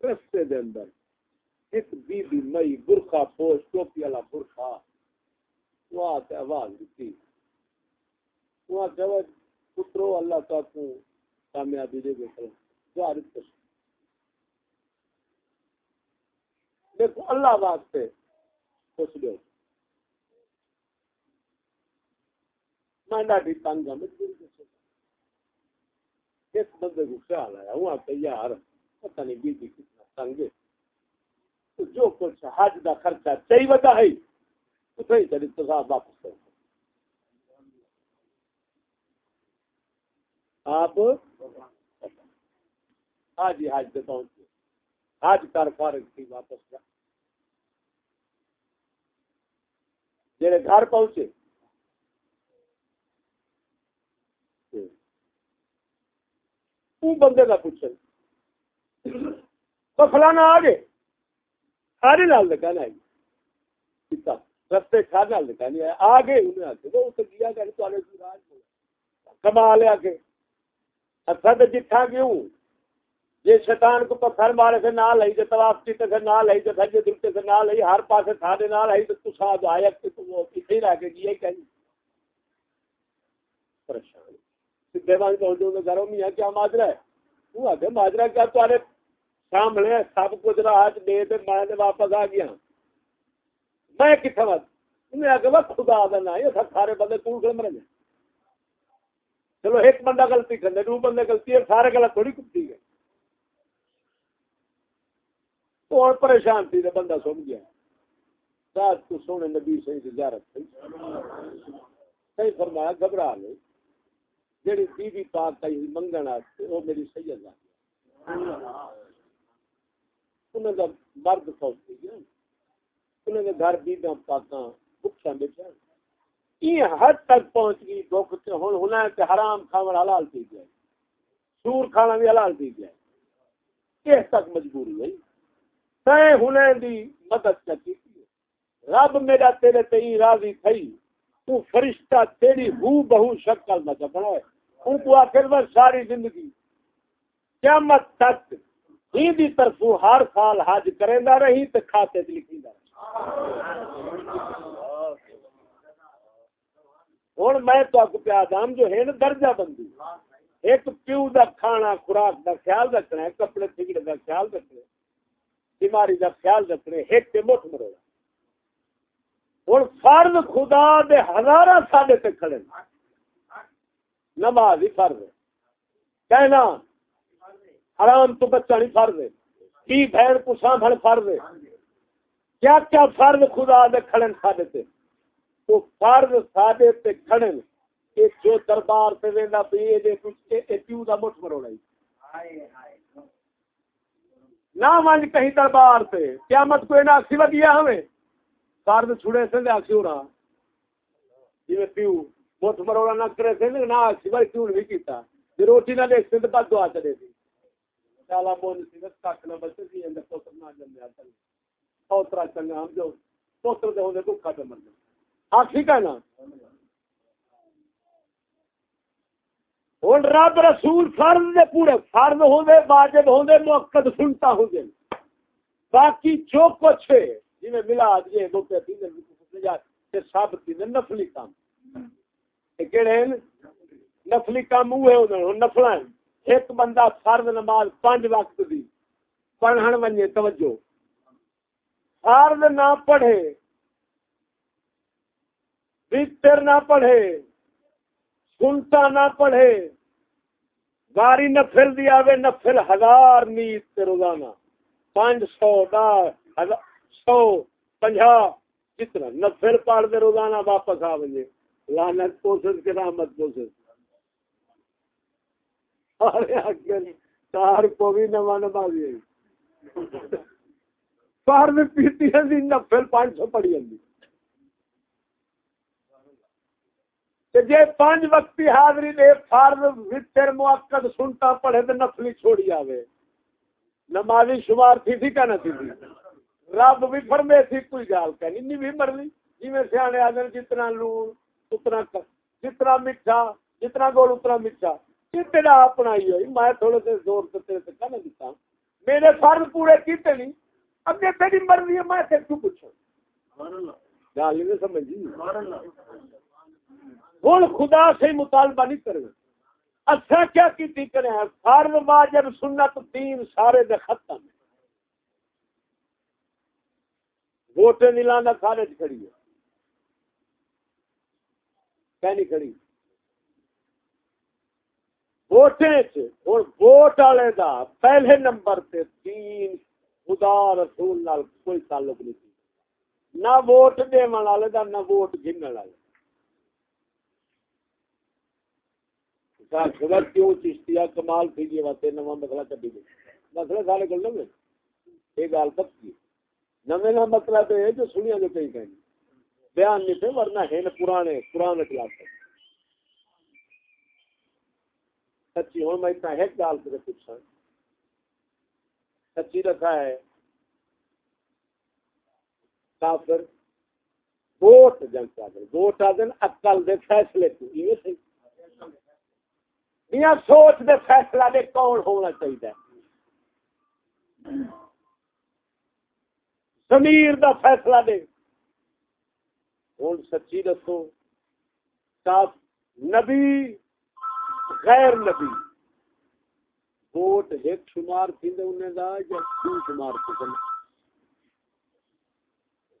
رستے دے اندر ایک بی بی مئی برخا پوش، ٹوپی والا برخا وہ آواز دیتی وہ پترو اللہ کا کو کامیابی دے گے جو عارف کش دیکھو، اللہ واسطے خوش دو میں ڈاڈی تنگ ہوں اس بندے کو خیال آیا ہوں آپ یار، پتہ نہیں بیٹی کتنا تنگ ہے۔ تو جو کچھ حج کا خرچہ چاہیے بتا ہے۔ اتنے ہی چلی تو واپس کرو۔ آپ آج ہی جی، حج پہ پہنچے حج کر فارغ تھی، واپس جا۔ جڑے گھر پہنچے۔ بندے کا پوچھے تو فلانا آ گئے۔ سارے لال لگا نا رستے کھا لال لگا نہیں آ گئے انہیں آ کے وہ اسے دیا گیا کما کے اچھا تو جتھا کیوں؟ یہ شیطان کو پتھر مارے سے نہ لئی جو طواف کی سے نہ لئی جو سجے دلتے سے نہ لئی ہر پاس تھا دے نہ لئی تو تو ساتھ آیا کہ تو وہ کسی رہ کے یہ کہیں؟ پریشان۔ سدھے بان پہنچ جو گھروں میں کیا ماجرا ہے؟ وہ آگے ماجرا کیا تمہارے سامنے سب کچھ راج دے دے میں تے واپس آ گیا۔ میں کتنے بات انہیں آگے وہ خدا دینا یہ سب سارے بندے کون کھڑے مرے چلو ایک بندہ غلطی کرنے، دو بندے غلطی ہے سارے غلط تھوڑی کٹی ہے تو اور پریشان تھی بندہ سن گیا۔ رات کو سونے نبی سے زیارت تھی۔ صحیح فرمایا، گھبرا لے جیڑی بی بی پاک کا منگن آتے وہ میری سید آ گیا انہیں مرد فوج تھی گیا۔ انہیں دا گھر بی بی پاکاں بکشاں بیٹھا یہ حد تک پہنچ گئی دکھ ہوں ہونا کہ حرام کھانا حلال پی گیا سور کھانا بھی حلال پی گیا اس تک مجبوری ہوئی۔ تے ہونے دی مدد کی رب میرا تیرے تے راضی تھی تو فرشتہ تیری ہو بہو شکل نہ بنا ہے ان کو آخر میں ساری زندگی قیامت تک ہی دی طرف ہر سال حج کرے رہی تو کھاتے لکھی ہوں میں تو پیا دام جو ہے نا درجہ بندی۔ ایک پیو دا کھانا، خوراک دا خیال رکھنا ہے کپڑے پگڑے دا خیال رکھنا، بیماری دا خیال رکھنا، ایک مٹھ مروڑا ہوں فرد خدا دے ہزار ساڈے تے کھڑے۔ نماز ہی فرض ہے۔ کہنا، حرام تو بچہ نہیں فرض ہے۔ کی بہن کو سانبھل فرض ہے۔ کیا کیا فرض خدا دے کھڑن ساڈے تے؟ تو فرض ساڈے تے کھڑن کہ جو دربار سے ویندا پی دے کچھ اے کیوں دا مٹھ مروڑا ہائے ہائے نہ ونج کہیں دربار سے قیامت کو نہ اکسی دیا ہمیں۔ فرض چھڑے سے اکسی ہو رہا جی پیو مت مروڑا نہ کرے تھے نہ سوائے کیوں نہیں کیتا۔ جی روٹی نہ دیکھتے تو بعد دعا چلے تھی چالا بول سی بس کٹ نہ بچے تھی اندر پوتر نہ جمیا چل پوترا چنگا ہم جو، پوتر دے ہوندے کو کھا مر ہاں ہاں، ٹھیک ہے نا۔ ہوں رب رسول فرض دے پورے، فرض ہوندے، واجب ہوندے، موقت سنتا ہوندے۔ باقی جو کچھ ہے جی میں ملا دیے دو پہ تین سب تین نفلی کام۔ کہڑے نفلی کام ہوئے نفل ایک بندہ فرد نماز پانچ وقت دی، پڑھن ونجے توجہ۔ فرد نہ پڑھے بستر نہ پڑھے، سنتا نہ پڑھے گاری نفل دیا وے نفل ہزار نیت تے روزانہ، پانچ سو دار سو، پنجا کتنا نفل پڑھ دے روزانہ واپس آ بجے لانت کوشش کے رحمت کوشش۔ تار کو بھی نوا نما دیا سار پیتی ہے نفل پانچ سو پڑی جاتی جی پانچ وقتی حاضری دے فرض وطر موقت سنتا پڑھے تو نفلی چھوڑی آوے۔ نمازی شمار تھی تھی کہ نہ تھی تھی۔ رب بھی فرمے تھی کوئی گال کہنی نہیں بھی مرلی۔ جی میں سیانے آدھر جتنا لون اتنا جتنا میٹھا جتنا گول اتنا میٹھا۔ کتنا اپنا ہی ہوئی۔ میں تھوڑے سے زور سے تیرے سے کہنا دیتا۔ میرے فرض پورے کیتے نہیں۔ اب یہ تیری مرضی ہے میں تیرے کو پوچھوں۔ گال نہیں سمجھی۔ ہوں خدا سے مطالبہ نہیں کرے اچھا کیا کی کرے فرض واجب سنت تین سارے دے ختم۔ ووٹ نہیں لانا سارے کھڑی ہے۔ کہنی کھڑی۔ ووٹیں ووٹ والے دا پہلے نمبر تے تین خدا رسول نال کوئی تعلق نہیں۔ نہ ووٹ دے والے دا، نہ ووٹ گننے والے۔ خبر کیوں چشتیا کمال تھی جی واسطے نواں مسئلہ کبھی دے۔ مسئلہ سارے کو نویں یہ گال پکی نویں کا مسئلہ تو ہے جو سنیا جو کہیں کہیں۔ بیان نہیں تھے، ورنہ ہے پرانے پرانے خلاف۔ سچی ہوں، میں اتنا ایک گال سے پوچھا سچی رکھا ہے۔ کافر، ووٹ جنگ ووٹ آ دن اکل دے فیصلے کو یہ صحیح۔ میاں سوچ دے فیصلہ دے کون ہونا چاہیے؟ زمیر دا فیصلہ دے۔ ہوں سچی دسو نبی، غیر نبی۔ ووٹ ایک شمار تھی انہیں دا یا دو شمار تھی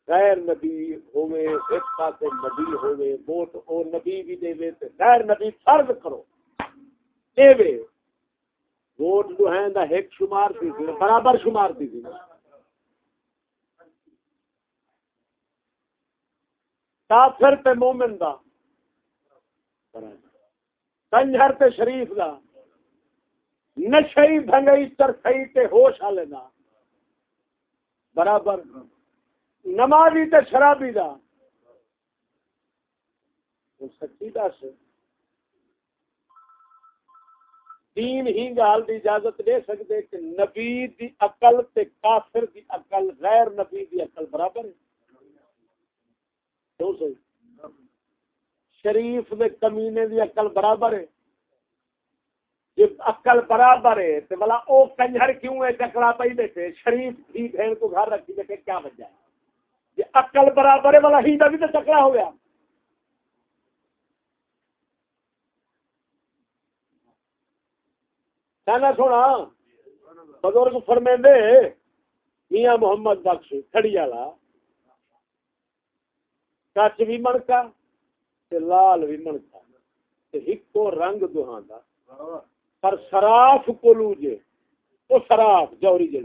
غیر نبی ہوئے ایک پاس نبی ہوئے ووٹ او نبی بھی دے غیر نبی فرض کرو۔ ووٹ جو ہے دا ایک شمار تھی، برابر شمار تھی۔ تھی کافر تے مومن دا۔ کنجر تے شریف دا۔ نشئی بھنگئی ترسئی تے ہوش والے دا۔ برابر۔ نمازی تے شرابی دا۔ سچی دس۔ دین ہی گال دی اجازت دے سکتے کہ نبی دی عقل تے کافر دی عقل غیر نبی دی عقل برابر ہے۔ کیوں صحیح؟ شریف دے کمینے دی عقل برابر ہے۔ جب عقل برابر ہے تو بلا او کنجر کیوں ہے؟ چکرا پی بیٹھے، شریف ہی بہن کو گھر رکھی بیٹھے، کیا وجہ ہے؟ یہ عقل برابر ہے بلا ہی بھی تو چکرا ہو گیا کہنا سونا۔ بزرگ فرمے میاں محمد بخش کھڑی والا۔ کچ بھی منکا لال بھی منکا ایکو رنگ دہان پر سراف کولو جے وہ سراف جوری جڑ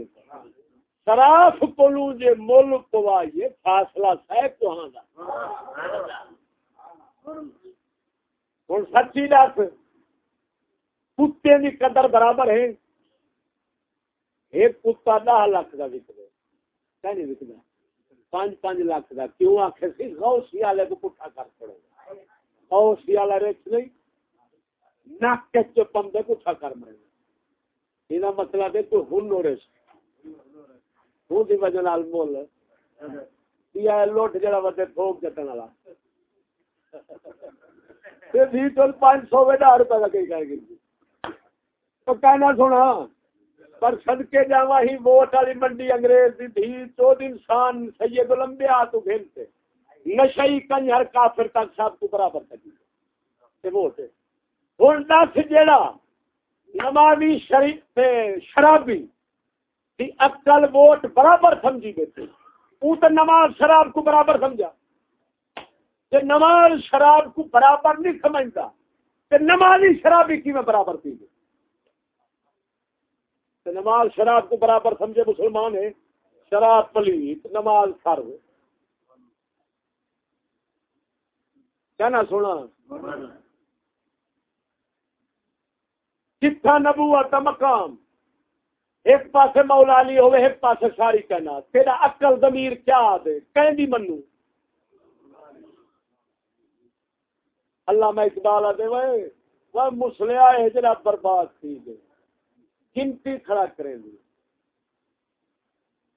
سراف کولو جے مل پوائیے فاصلہ سہ دہان کا ہوں سچی دس۔ کتے کی قدر برابر ہے۔ ایک کتا دہ لاکھ کا وکد کہ نہیں وکد پانچ پانچ لاکھ کا کیوں آخر سی؟ غوثی والے کو پٹھا کر پڑے غوثی والا ریچ نہیں نک کے پمدے پٹھا کر مرے۔ یہ مسئلہ مطلب دے تو ہن ہو رہے ہوں دی وجہ نال مول یا لوٹ جڑا ودے تھوک جتن والا۔ تے بھی تو 500 ہزار روپے کا کئی کر گئی۔ تو کہنا سونا پر صدقے جاوا ہی ووٹ والی منڈی انگریز دی تھی چود انسان سید لمبیا تو گھنتے نشئی کنجر کافر تک سب کو برابر کر ووٹ ہوں دس جیڑا نمازی شریف شرابی اکل ووٹ برابر سمجھی بیٹھے وہ تو نماز شراب کو برابر سمجھا۔ کہ نماز شراب کو برابر نہیں سمجھتا کہ نمازی شرابی کی میں برابر تھی نماز شراب کو برابر سمجھے مسلمان ہے شراب پلیت، نماز سر کہنا سونا؟ کتنا نبوت مقام، ایک پاس مولا علی ہوئے، ایک پاس ساری کہنا تیرا عقل، ضمیر کیا دے؟ کہیں بھی منو؟ اللہ میں اقبال آ دے وے، وہ مسلیا ہے جرا برباد تھی گئے گنتی کھڑا کرے گی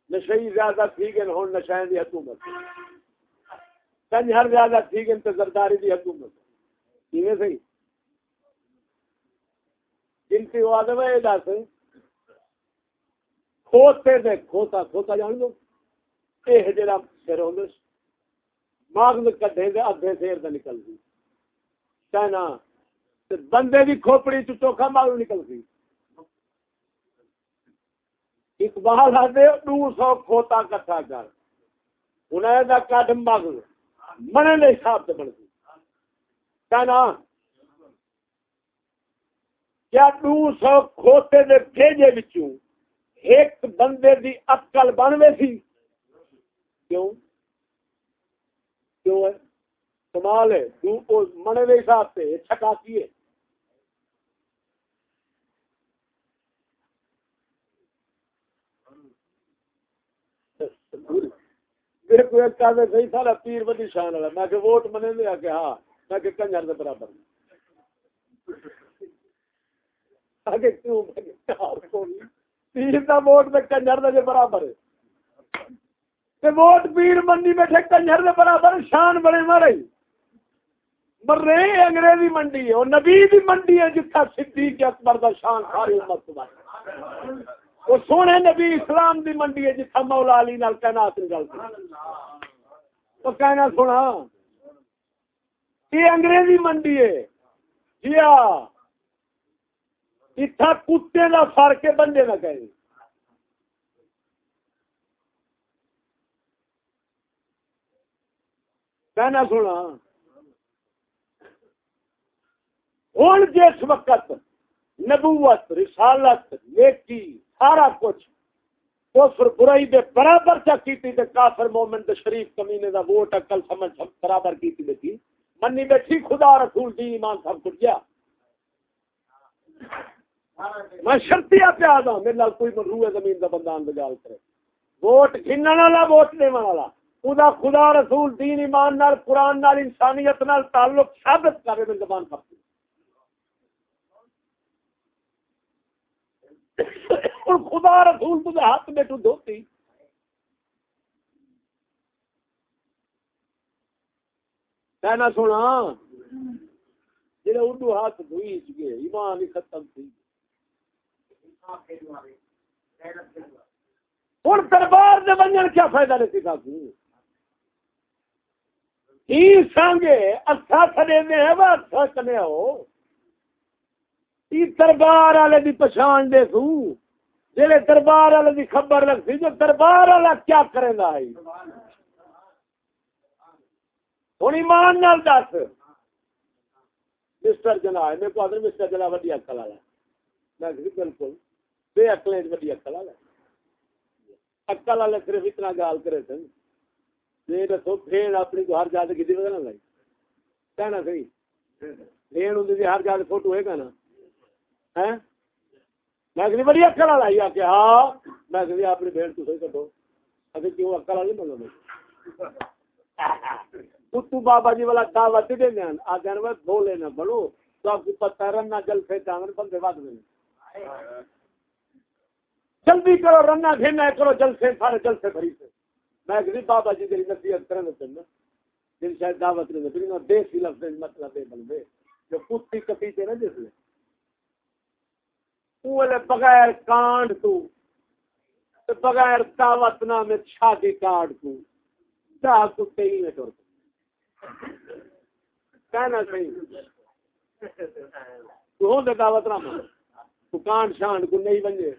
نشئی زیادہ تھی گئے ہوں نشائیں دی حکومت۔ کنج زیادہ تھی گئے تو زرداری دی حکومت۔ کیویں صحیح۔ گنتی ہوا دے وے دس۔ کھوتے دے، کھوتا کھوتا جان لو۔ یہ جڑا سر ہوں ماغذ کڈے دے، ادھے سیر دا نکل گئی۔ کہنا بندے دی کھوپڑی چ چوکھا ماغذ نکل گئی۔ اقبال آدھے دو سو کھوتا کٹھا کر۔ انہیں دا کٹ مغز منے دے حساب سے بن گئی کہنا کیا دو سو کھوتے دے بھیجے بچوں ایک بندے دی اکل بن وے سی؟ کیوں؟ کیوں ہے؟ کمال ہے۔ دو منے دے حساب سے چھکا کیے۔ میرے کو ایک کہا صحیح سارا پیر بدی شان والا. میں کہ ووٹ منے دیا کہ ہاں میں کہ کنجر دے برابر آگے کیوں؟ پیر دا ووٹ میں کنجر دے برابر ہے ووٹ پیر منڈی بیٹھے کنجر دے برابر شان بڑے مارے مر رہے انگریزی منڈی ہے، اور نبی دی منڈی ہے جتنا صدیق اکبر دا شان ساری امت کو وہ سونے نبی اسلام دی منڈی ہے جتھا مولا علی نال کہنا اصل گل تو کہنا سنا یہ انگریزی منڈی ہے۔ جی ہاں اتھا کتے کا فرق ہے بندے نہ کہے۔ کہنا سنا ہوں جس وقت نبوت، رسالت، نیکی سارا کچھ۔ کفر برائی دے برابر چا کیتی تے کافر مومن، دے شریف کمینے دا ووٹ عقل سمجھ برابر کیتی بیٹھی منی بیٹھی خدا رسول دی ایمان سب کچھ گیا میں شرطیا پہ آ جاؤں میرے نال کوئی روح زمین دا بندہ اند گال کرے۔ ووٹ گھنن والا ووٹ دیون والا خدا خدا رسول دین ایمان نال، قرآن نال، انسانیت نال تعلق ثابت کرے، میں زبان پر کرتی خدا رسول تو ہاتھ میں تو دھوتی۔ کہنا سونا جی اردو ہاتھ دھوئی گئے ایمان ہی ختم تھی۔ ہوں دربار دے بننے کیا فائدہ نہیں سکھا سانگے؟ اچھا کھڑے میں ہے وہ اچھا کنے ہو۔ دربار والے دی پچھان دے سو جی دربار والے کی خبر لگتی جو دربار والا کیا کرے گا ہوں ایمان نال دس۔ مسٹر جنا میرے کو آدمی مسٹر جنا وڈی اکل والا میں بالکل بے اکلیں وڈی اکل والا اکل والے صرف اتنا گال کرے تھے یہ جی دسو بھیڑ اپنی کو ہر جا کے کسی وجہ لائی کہنا صحیح۔ بھیڑ ہوں ہر جا فوٹو ہے نا۔ ہاں؟ میں کہ بڑی والا ہاں میں کہ اپنی بہن تو صحیح کٹو کیوں والی [laughs] بابا جی والا دعوت دے آ جان بڑو تو کو پتہ رنا جل سے دامن بندے جلدی کرو رنا گھینا کرو جل سے سارے بھری سے۔ میں کہ بابا جی تیری نصیحت کرنے دے دن شاید دعوت دے دے دیسی لفظ مطلب دے جو کتی کتی تے نا جس لے بغیر کانڈ تو بغیر دعوت نامے شادی کارڈ کو میں کہنا صحیح تو ہوں دے دعوت تو کو نہیں بنجے۔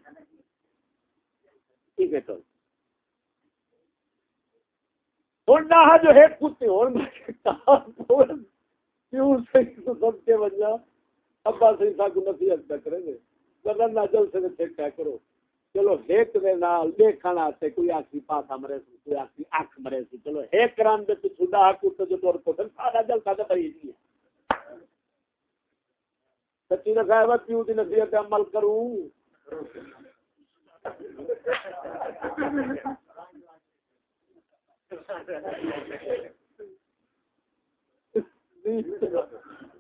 ٹھیک ہے ہوں نہ جو ہے کتے، ہوں کیوں سب کے وجہ ابا سے سا کو نصیحت کریں گے ورنہ نہ جل سے ٹھیک کرو۔ چلو ایک دے نال دیکھن واسطے کوئی آکھی پاسا مرے سی کوئی آکھی اکھ مرے سی چلو ایک کران دے تو چھڈا حق تو جو تور کو سارا جل سا بھائی جی سچی نہ صاحب کیوں دی نصیحت عمل کروں۔ [laughs]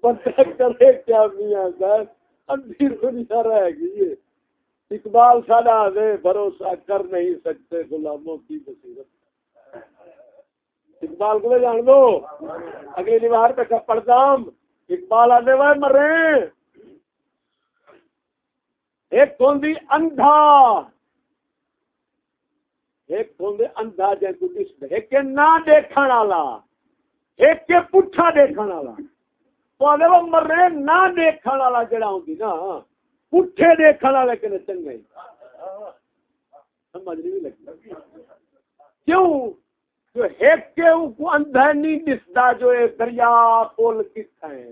پتہ کرے کیا میاں صاحب اندھیر کو نہیں رہ گئی ہے۔ اقبال سادہ دے بھروسہ کر نہیں سکتے غلاموں کی بصیرت۔ اقبال کو جان دو۔ اگلی دیوار پہ پڑھتام اقبال آدھے وائے مر رہے ایک کون دی اندھا۔ ایک کون دی اندھا جائے تو جس ایک کے نہ دیکھن والا۔ ایک کے پٹھا دیکھن والا۔ تو آدھے وہ مر نہ دیکھن والا جڑا ہوندی نا پٹھے دیکھنا لیکن چنگے سمجھ نہیں لگی کیوں جو ایک کے کو اندھا نہیں دستا جو اے دریا پول کس ہے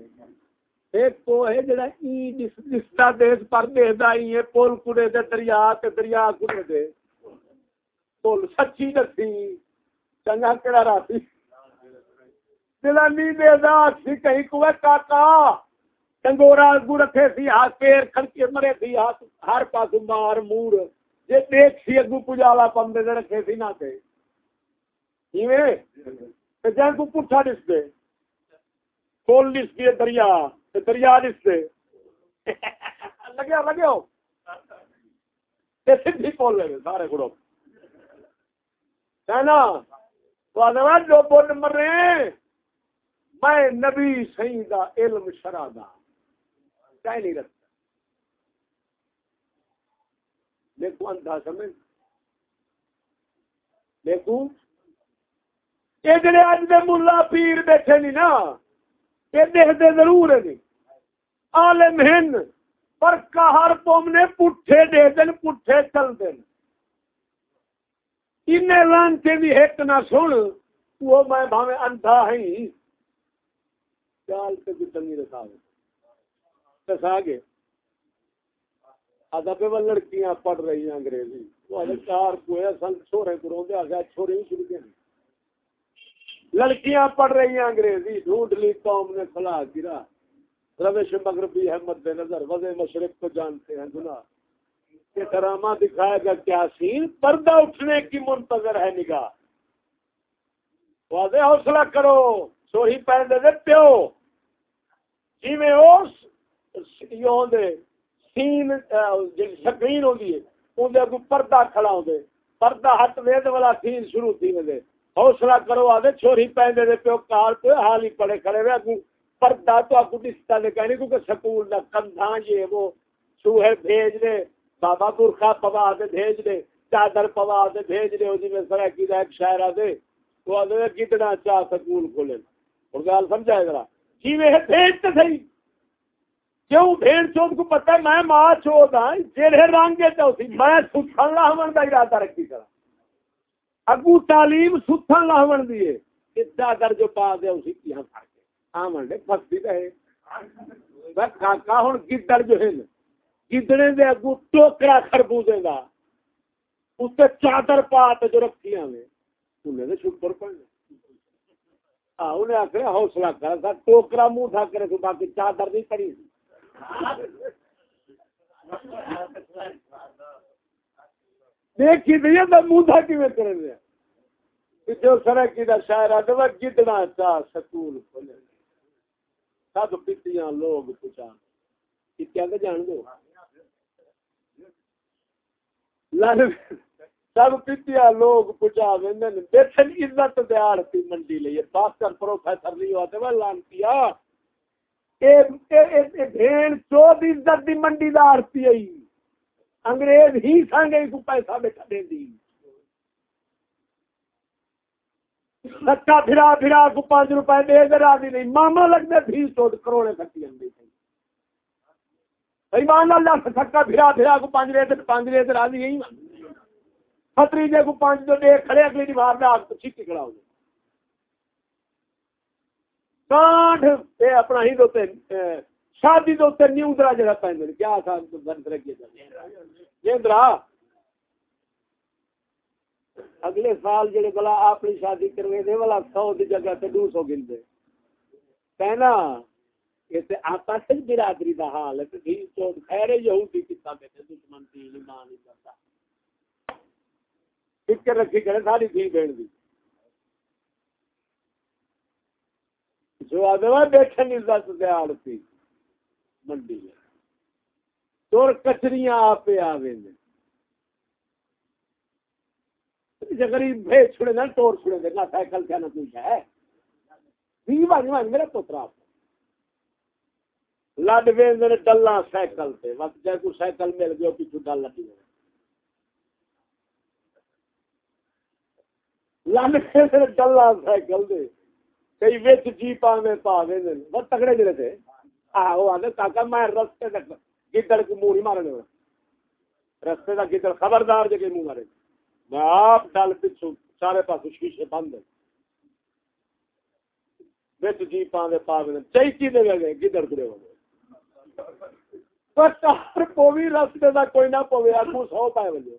ایک تو ہے جڑا ای دستا دیس پر دے دا ای ہے پول کڑے دے دریا تے دریا کڑے دے پول سچی دسی چنگا کڑا راتی دلا نہیں دے دا سی کہیں کوئے کاکا ٹنگورا اگو رکھے سی ہاتھ پیر کھڑکے مرے سی ہاتھ ہر پاس مار مور جے دیکھ سی اگو پجالا پمدے دے رکھے سی نہ تے ایویں تے جان کو پٹھا دس دے کول دس دے دریا تے دریا دس دے لگیا لگیا تے سیدھی کول لے سارے گڑو کہنا تو آدھا جو بول مرے میں نبی سیدہ علم شرادہ نہیں رکھتا۔ دیکھو اندھا سمجھ دیکھو۔ یہ جڑے اج دے ملا پیر بیٹھے نہیں نا، یہ دیکھتے ضرور نہیں جی۔ عالم ہند پر کہر پوم نے پٹھے دے دن، پٹھے چل دن۔ ان لانچے بھی ایک نہ سن، وہ میں بھاوے اندھا ہی۔ چال سے بھی چنگی رکھا گے ادب لڑکیاں پڑھ رہی ہیں انگریزی۔ چار سن چھوڑے کرو دے آگے چھوڑے ہی شروع لڑکیاں پڑھ رہی ہیں انگریزی، ڈھونڈ لی قوم نے کھلا گرا۔ روش مغربی ہے مد نظر، وضع مشرق کو جانتے ہیں گنا یہ ڈرامہ دکھائے گا کیا سین پردہ اٹھنے کی منتظر ہے نگاہ۔ واضح حوصلہ کرو، سوہی پہن دے پیو۔ جی میں اس سکرین ہوندی ہے اندر کو پردہ کھڑا ہوندے، پردہ ہٹ وید والا سین شروع تھی دے حوصلہ کرو، آدھے چھوڑی پہنے دے پیو کار پہ، حال ہی پڑے کھڑے ہوئے اگو پردہ تو اگو دستا دے کہنے، کیونکہ سکول دا کندھاں یہ وہ چوہے بھیج دے، بابا برخا پوا دے بھیج دے، چادر پوا دے بھیج دے جی میں سرا کی ایک شاعر آدھے تو آدھے کتنا چاہ سکول کھولے۔ اور گال سمجھائے ذرا؟ جی بھیج تے صحیح کیوں بھیڑ چوت کو پتہ میں ماں چوت ہاں جیڑے رنگ چوتھی میں کا ارادہ رکھی کرا اگو تعلیم جو پا اسی کی ہم آمن دے رہے۔ بس کاکا گدڑ جو گدڑے دے اگو ٹوکرا خربوزے دا۔ اس تے چادر پا تے جو رکھی ہمیں انہیں دے شکر پڑھنے انہیں آخر حوصلہ کر ٹوکرا منہ تھا کرے باقی چادر نہیں پڑی۔ دیکھی دیا تو منہ تھا کی کرے جو دا شاعر گدنا چاہ سکول کھولے۔ سب پتیاں لوگ پوچھا کیا کہ جان دو؟ سب پتیاں لوگ پوچھا بیٹھن عزت دیار تھی منڈی لیے باکر پروفیسر نہیں ہوتے، وہ لانتیا چود عزت دی منڈی دار پی انگریز ہی سانگے کو پیسہ بیٹھا دے دی۔ سچا پھرا پھرا کو پانچ روپے دے دے، راضی نہیں۔ ماما لگتے بھی چود کروڑے کٹی اندی ایمان اللہ سکا پھرا پھرا کو پانچ رہے تھے پانچ رہے تھے راضی یہی خطری جے کو پانچ جو دیکھ کھڑے، اگلی دیوار میں آگ تو چھکی کھڑا ہو گیا۔ کانٹ اے اپنا ہی دوتے شادی دوتے نیو درا جگہ پہنے کیا تھا؟ گھر ترقی یہ درا اگلے سال جڑے بلا اپنی شادی کروے، دے والا سو دی جگہ تے دو سو گن دے کہنا، یہ آپس برادری دا حال ہے۔ تے تو خیر یہودی کتا بیٹھے دشمن دی ایمان نہیں کرتا۔ فکر رکھی کرے ساری تھی بہن دی جو آدھا بیٹھے نہیں دس دیال تھی منڈی میں تور کچریاں آپ آوے نے غریب بھیج چھڑے نہ ٹور چھڑے دے نہ سائیکل کیا نہ کچھ ہے میرا پوترا لڈ وے ڈلا سائیکل پہ وقت جائے کو سائیکل مل گیا پیچھو ڈل لگی ڈلا سائیکل دے۔ کئی وچ جی دے تگڑے جڑے تھے۔ آہو کاکا، میں رستے تک گدڑ منہ نہیں مارنے رستے کا گدڑ، خبردار جگہ منہ مارے۔ میں آپ ڈل پچھو سارے پاس شیشے بند جی پاندے چیتی دے گئے گدڑ کڑے ہو رستے دا کوئی نہ پوے اگو سو پائے وجے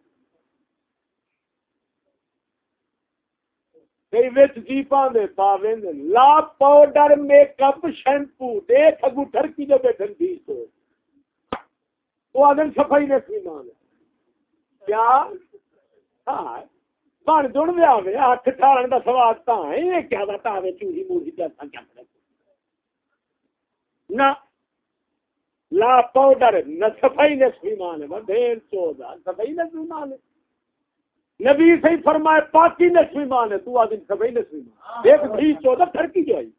کئی وچ جی پاندے پا لا پاؤڈر، میک اپ، شیمپو، دیکھ اگو ٹھرکی جو بیٹھن دی تو۔ وہ آدم صفائی نے سیمان کیا؟ بن دن دیا ہاتھ ٹھارن کا سواد تو کیا بتا چوری موری جیسا کیا نہ، لا پاؤڈر، نہ صفائی نے نسبی مان ہے ڈھیر چودہ صفائی نے نسبی مان ہے نبی سے فرمائے پاکی نسبی مان ہے تو آدمی صفائی نسبی مان ایک بھی چودہ تھرکی جو آئی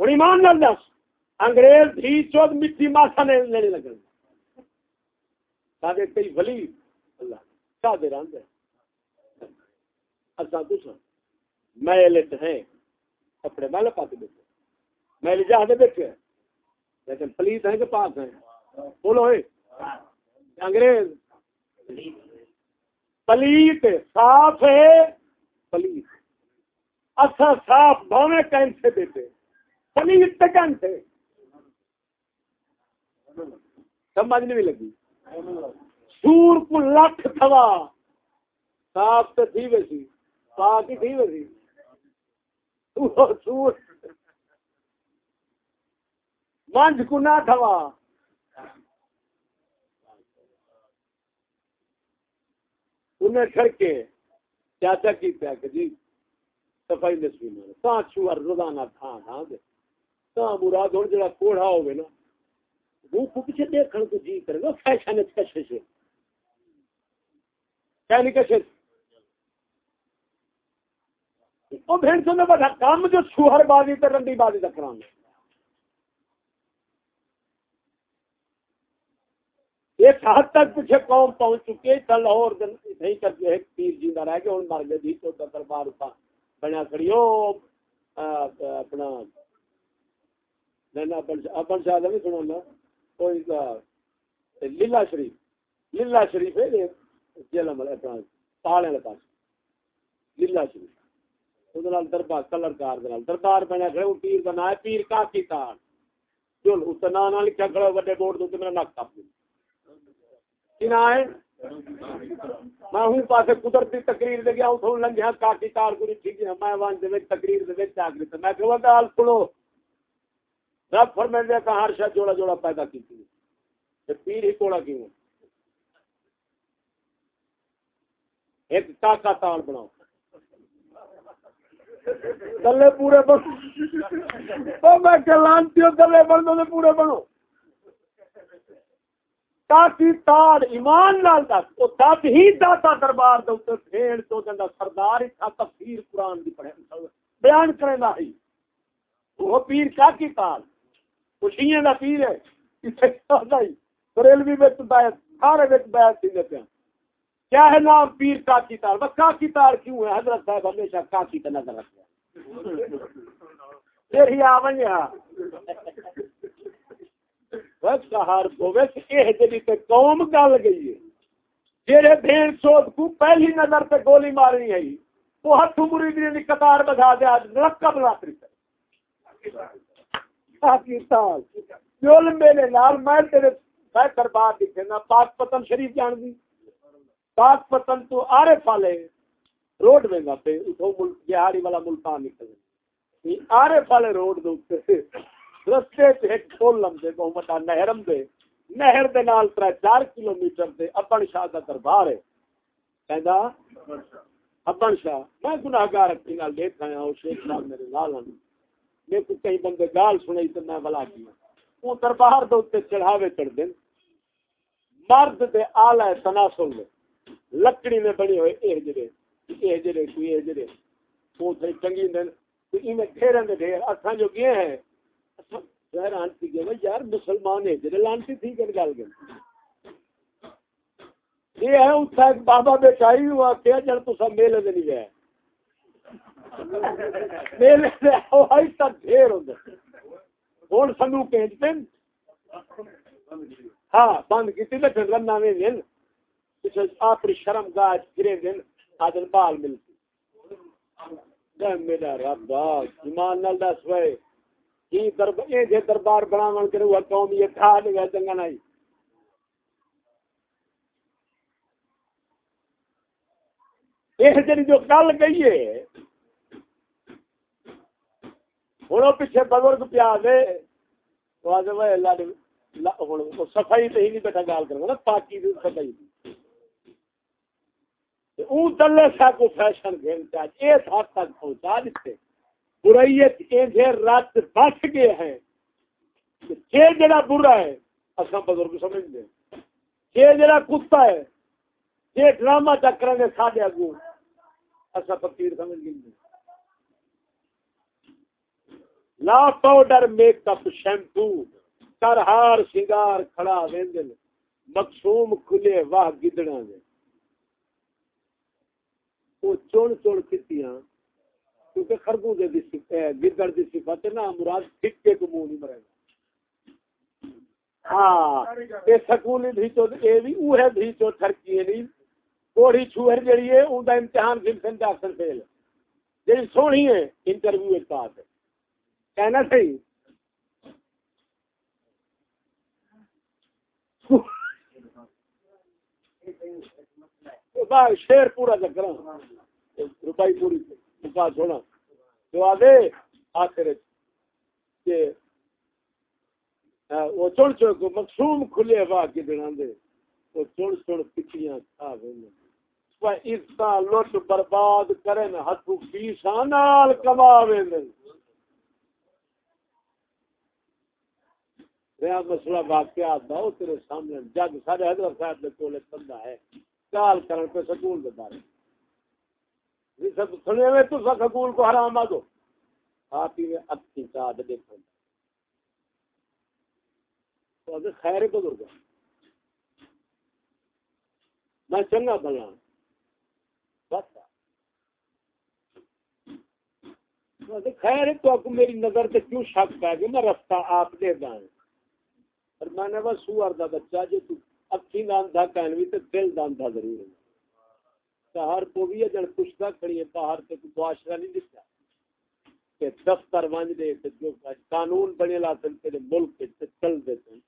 اور ایمان نہ دس انگریز بھی چود مٹی ماسا لینے لگے سارے کئی ولی اللہ کیا دے رہا ہے اچھا کچھ میلٹ ہیں کپڑے میل پاتے بیٹھے میل جہاں بیٹھے لیکن پلیت ہیں کہ پاک ہیں بولو انگریز پلیت صاف ہے۔ پلیت۔ اچھا صاف بھاوے کین سے بیٹھے پلیت کین سے سمجھ نہیں لگی۔ سور کو لکھ تھوا۔ صاف تو تھی ویسی پاک ہی تھی ویسی سور۔ منج کو نہ تھوا۔ انہیں چھڑکے چاچا کی پیا کہ جی صفائی نسوی میں کہاں چوہر روزانہ تھا نہ دے۔ کہاں مراد ہوں جڑا کوڑا ہوئے نا، وہ کو پیچھے دیکھنے کو جی کرے گا، فیشن کشش ہے۔ کیا نہیں کشش؟ وہ بھین سے میں کام جو چھوہر بازی تے رنڈی بازی تک کرانا۔ ایک حد تک پیچھے قوم پہنچ چکے کل اور نہیں کر کے ایک پیر جی رہ گئے ہوں مر گئے بھی تو دربار بنیا کھڑی ہو۔ اپنا اپن شاہ بھی سنا لیلا شریف لیلا شریف ہے جیل پہاڑے والے پاس۔ لیلا شریف۔ دربار، کلر کار دربار بنیا کھڑے وہ پیر بنا ہے پیر کا کی تار۔ چل اس نام لکھا کھڑا بڑے بورڈ تو میرا نک کپ کنا ہے؟ میں ہوں پاس قدرتی تقریر دے گیا اتوں لنگیا کاٹی تار کو ٹھیک ہے، میں وہاں دے وچ تقریر دے وچ آ گئی میں کہ گل سنو۔ رب فرمائے کا ہر شاید جوڑا جوڑا پیدا کی تھی پیر ہی کوڑا کیوں ایک کاکا تال بناؤ۔ گلے پورے بنو۔ میں لانتی ہوں گلے بن دو پورے بنو۔ تاکہ ایمان لال دس ہی داتا دربار دے تو جندا سردار ہی تھا تفسیر قرآن دی پڑھے، بیان کرے نہ ہی۔ وہ پیر کا کی تال خوشیاں کا پیر ہے۔ بریلوی بیعت، سارے میں بیعت تھی کیا ہے نام پیر کاکی تار بس کاکی تار کیوں ہے؟ حضرت صاحب ہمیشہ کاکی کا نظر رکھتے پھر ہی آ سہار پوے یہ جی قوم گل گئی ہے۔ جہے بھین چوت کو پہلی نظر پہ گولی مارنی آئی وہ ہاتھ مری قطار بجا دیا رقم لاکھ پاکستان میرے نال میں تیرے میں دربار دکھے نا پاک پتن شریف جان دی۔ پاک پتن تو آرے پالے روڈ میں گا پہ اتھو ملک، بہاری والا ملتان نکلے۔ آرے پالے روڈ دے رستے تے ایک پول لمدے بہت نہرم دے۔ نہر دے نال تر چار کلومیٹر دے ابن شاہ دا دربار ہے۔ کہندا ابن شاہ، میں گناہگار اپنی نال دیکھ آیا او شیخ صاحب میرے نال ہیں میں کو کہیں بندے گال سنائی تے میں بلا کیا وہ دربار دے اوتے چڑھاوے چڑھ دین مرد دے آلہ تناسل دے لکڑی میں بنی ہوئے اے جڑے اے جڑے کوئی اے جڑے۔ وہ تے چنگی دین تو میں گھیرن دے ڈھیر، اساں جو گئے ہیں یار مسلمان ہے جڑے لانتی تھی کہ گل گل یہ ہے، اتھا ایک بابا بیٹھائی ہوا کیا جڑ تو سب میلے دے نہیں گئے۔ میلے دے ہوائی تک ڈھیر ہوں ہوں سنو پینٹ پین۔ ہاں بند کی تھی بیٹھے رنا میں دن۔ اپنی شرم گاہ گرے دن آدل بال ملتی۔ جی میرا رب ایمان نال دس وے جی ہی دربار بنا کے قوم یہ کھا دے گا چنگا نہیں یہ جی جو کل گئی ہے ہوں پیچھے بزرگ پیا دے سفائی تو ہی نہیں بیٹھا گال کروں نا مطلب پاکی سفائی دلے سا کو فیشن گھن گھنٹہ اس حد تک پہنچا دیتے۔ برائیت رات بچ گئے ہیں۔ یہ جڑا برا ہے اصل بزرگ سمجھ دیں یہ جڑا کتا ہے یہ ڈرامہ چکر نے ساڈے اگو اصا فقیر سمجھ گئے لا پاؤڈر میک اپ شیمپو کر ہار سنگار کھڑا ویندن مقصوم کھلے واہ گدڑا دے۔ وہ چون چون کتیاں کیونکہ خربوزے دی گدڑ دی صفت ہے نا، مراد ٹھکے کو منہ نہیں مرے گا۔ ہاں یہ سکولی بھی تو اے بھی اوہ بھی تو تھرکی ہے نہیں۔ کوڑی چھوہر جڑی ہے اون دا امتحان پھر سن دا اکثر فیل۔ جڑی سونی ہے، انٹرویو ایک بات ہے۔ کہنا صحیح؟ [laughs] شیر پورا چکر۔ روپائی پوری۔ سے بات سونا جو آدھے آخر کہ وہ چڑ چڑ کو مقصوم کھلے ہوا کے دن آدھے وہ چڑ چڑ پچھلیاں کھا گئے اس کا لٹ برباد کرن ہاتھوں پیسا نال کما مسئلہ واقعات دا تیرے سامنے جگ، سارے حضرت صاحب کے کولے بندہ ہے۔ کال کرن پہ سکول دے بارے۔ سنے میں تو سکول کو حرام آ دو آپ ہی میں اچھی چاد دیکھو تو اگر خیر کو بزرگ میں چنگا بنا۔ بس۔ خیر تو میری نظر سے کیوں شک پہ گیا میں رستہ آپ دے دیں اور میں نے بس سوار دا بچہ جو تو اکھی داندھا کہنوی تو دل داندھا ضرور ہے۔ پہاڑ کو بھی جڑ پشتا کھڑی ہے پہاڑ تے کوئی معاشرہ نہیں دکھتا کہ دفتر ونج دے تے جو قانون بنے لا تے ملک تے چل دے تے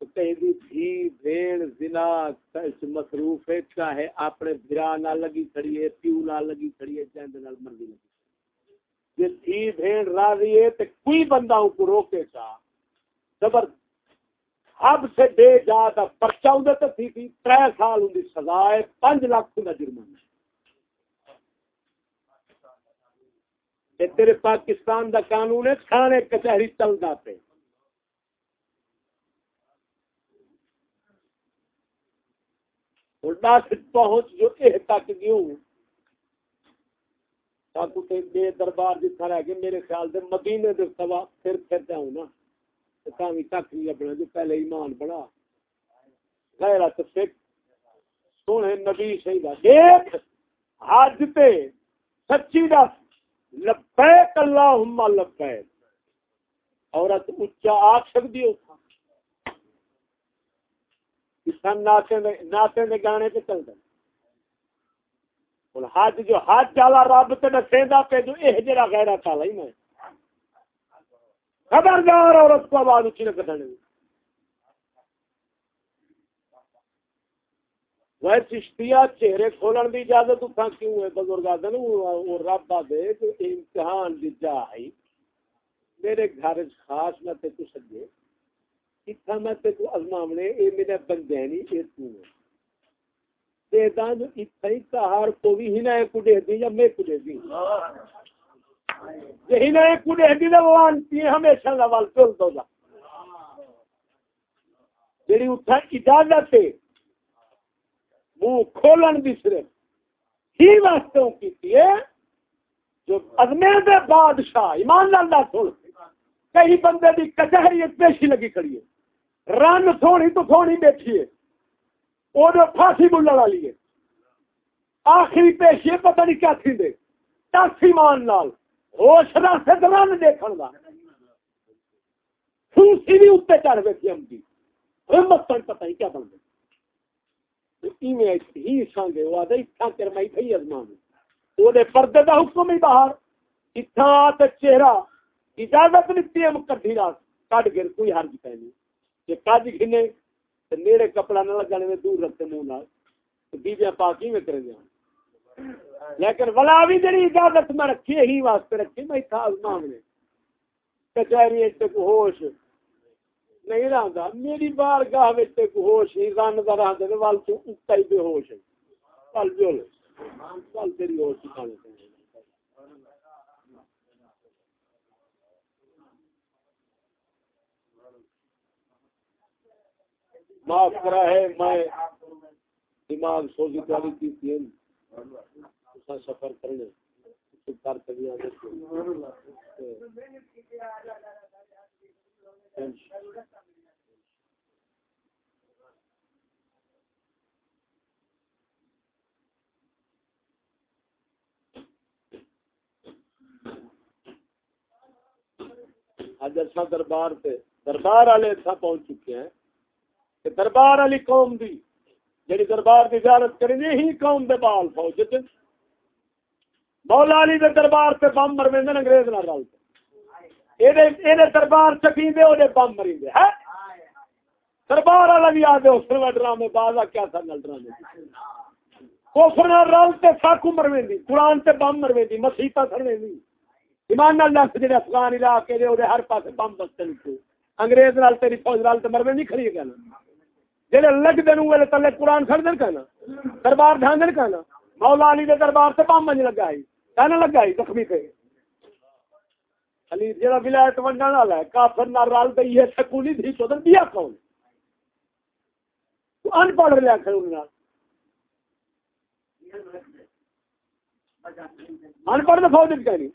تو کہیں بھی تھی بھیڑ زنا اس مصروف ہے، چاہے اپنے بھرا نہ لگی کھڑی ہے، پیو نہ لگی کھڑی ہے چاہے نال مرضی لگی۔ یہ تھی بھیڑ راضی ہے، تے کوئی بندہ ان کو روکے گا، زبردست اب سے دے جا تا پرچہ ہوں تو تھی تھی ترے سال ہوں سزا ہے پانچ لاکھ کا جرمانہ تیرے پاکستان دا قانون ہے کھانے کچہری چلتا پہ پہنچ جو اے تک گیوں تاکہ بے دربار جتنا رہ گئے، میرے خیال دے مدینے دے سوا پھر پھر جاؤں نا۔ اپنا جو پہلے ایمان بڑا غیرت سکھ سونے نبی دیکھ، حج تے سچی دس۔ لبیک اللہم لبیک۔ عورت اچا آ سکتی سن ناطے دے گانے پہ چل دیں حج جو حج والا رب تے دسیندا پہ جو اے جڑا غیرت والا ہی میں۔ خبردار عورت کو آواز اچھی نہ کٹنے وہ چشتیا چہرے کھولن دی اجازت اتھا کیوں ہے؟ بزرگ آدھن، وہ رب دے کہ امتحان دی جاہی میرے گھر خاص میں تے تو سجے اتھا میں تے تو ازمامنے اے میرے بندے نہیں اے تو۔ ہے دے دان جو اتھا ہی کہار کو بھی ہی نہ ایک دے دی یا میں کو دے دی یہی نہ ایک ہے ہمیشہ لوال چل دو اجازت ہے، منہ کھولن صرف ہی واسطوں کی تھی جو ازمیر دے بادشاہ، ایمان سن، کئی بندے دی کچہری پیشی لگی کھڑی ہے۔ رن تھوڑی تو تھوڑی بیٹھی ہے۔ وہ پھانسی بلن والی ہے۔ آخری پیشی پتہ نہیں کیا تھی دے دس ایمان لال ہوش رس رن دیکھن کا پھوسی بھی اتنے چڑھ بیٹھی ہم کی ہمت پتہ نہیں کیا بن گئی۔ پردے کا حکم ہی باہر۔ چہرہ۔ اجازت دیتی ہے کٹھی رات کٹ گر کوئی حرج پہ نہیں۔ کہ کج گھنے نیڑے کپڑا نہ لگانے میں دور رکھتے منہ نال۔ بیبیاں پاک ہی میں کرے لیکن ولا بھی جڑی اجازت میں رکھی ہی واسطے رکھی میں تھا مانگنے کچہری ہوش نہیں رہا میری بار گاہ ہوش ہی رن کا رہتے ول تو ہی بے ہوش ہے۔ کل جو کل تیری ہوش سکھانے معاف کرا ہے میں دماغ سوزی تاری کی تھی سفر کرنے کر اج اچھا دربار سے دربار والے اتنا پہنچ چکے ہیں۔ کہ دربار والی قوم دی جڑی دربار کی زیارت کرنی ہی قوم دے بال فوج تے مولا علی دے دربار سے بم مروے انگریز نہ رلتے دربار چکی دے وہ بم مری دے دربار والا بھی آ دے، اس نے ڈرامے باز آ، کیا سر ڈرامے کوفر رل تے ساکو مروے قرآن تے بم مروے مسیحت سڑوے ایمان نال دس جڑے افغان علاقے دے او دے ہر پاسے بم بستے نکلے۔ انگریز نال تیری فوج نال تے مرنے نہیں کھڑی گل جڑے لگ دے تلے قرآن کھڑ دن کہنا، دربار ڈھان دن کہنا، مولا علی دے دربار تے بم منج لگائی کہنا لگائی زخمی تے علی جڑا ولایت ونڈن والا ہے، کافر رل سکولی تو دیا کون تو ان پڑھ لیا کھڑ ان پڑھ دے فوج کہنی۔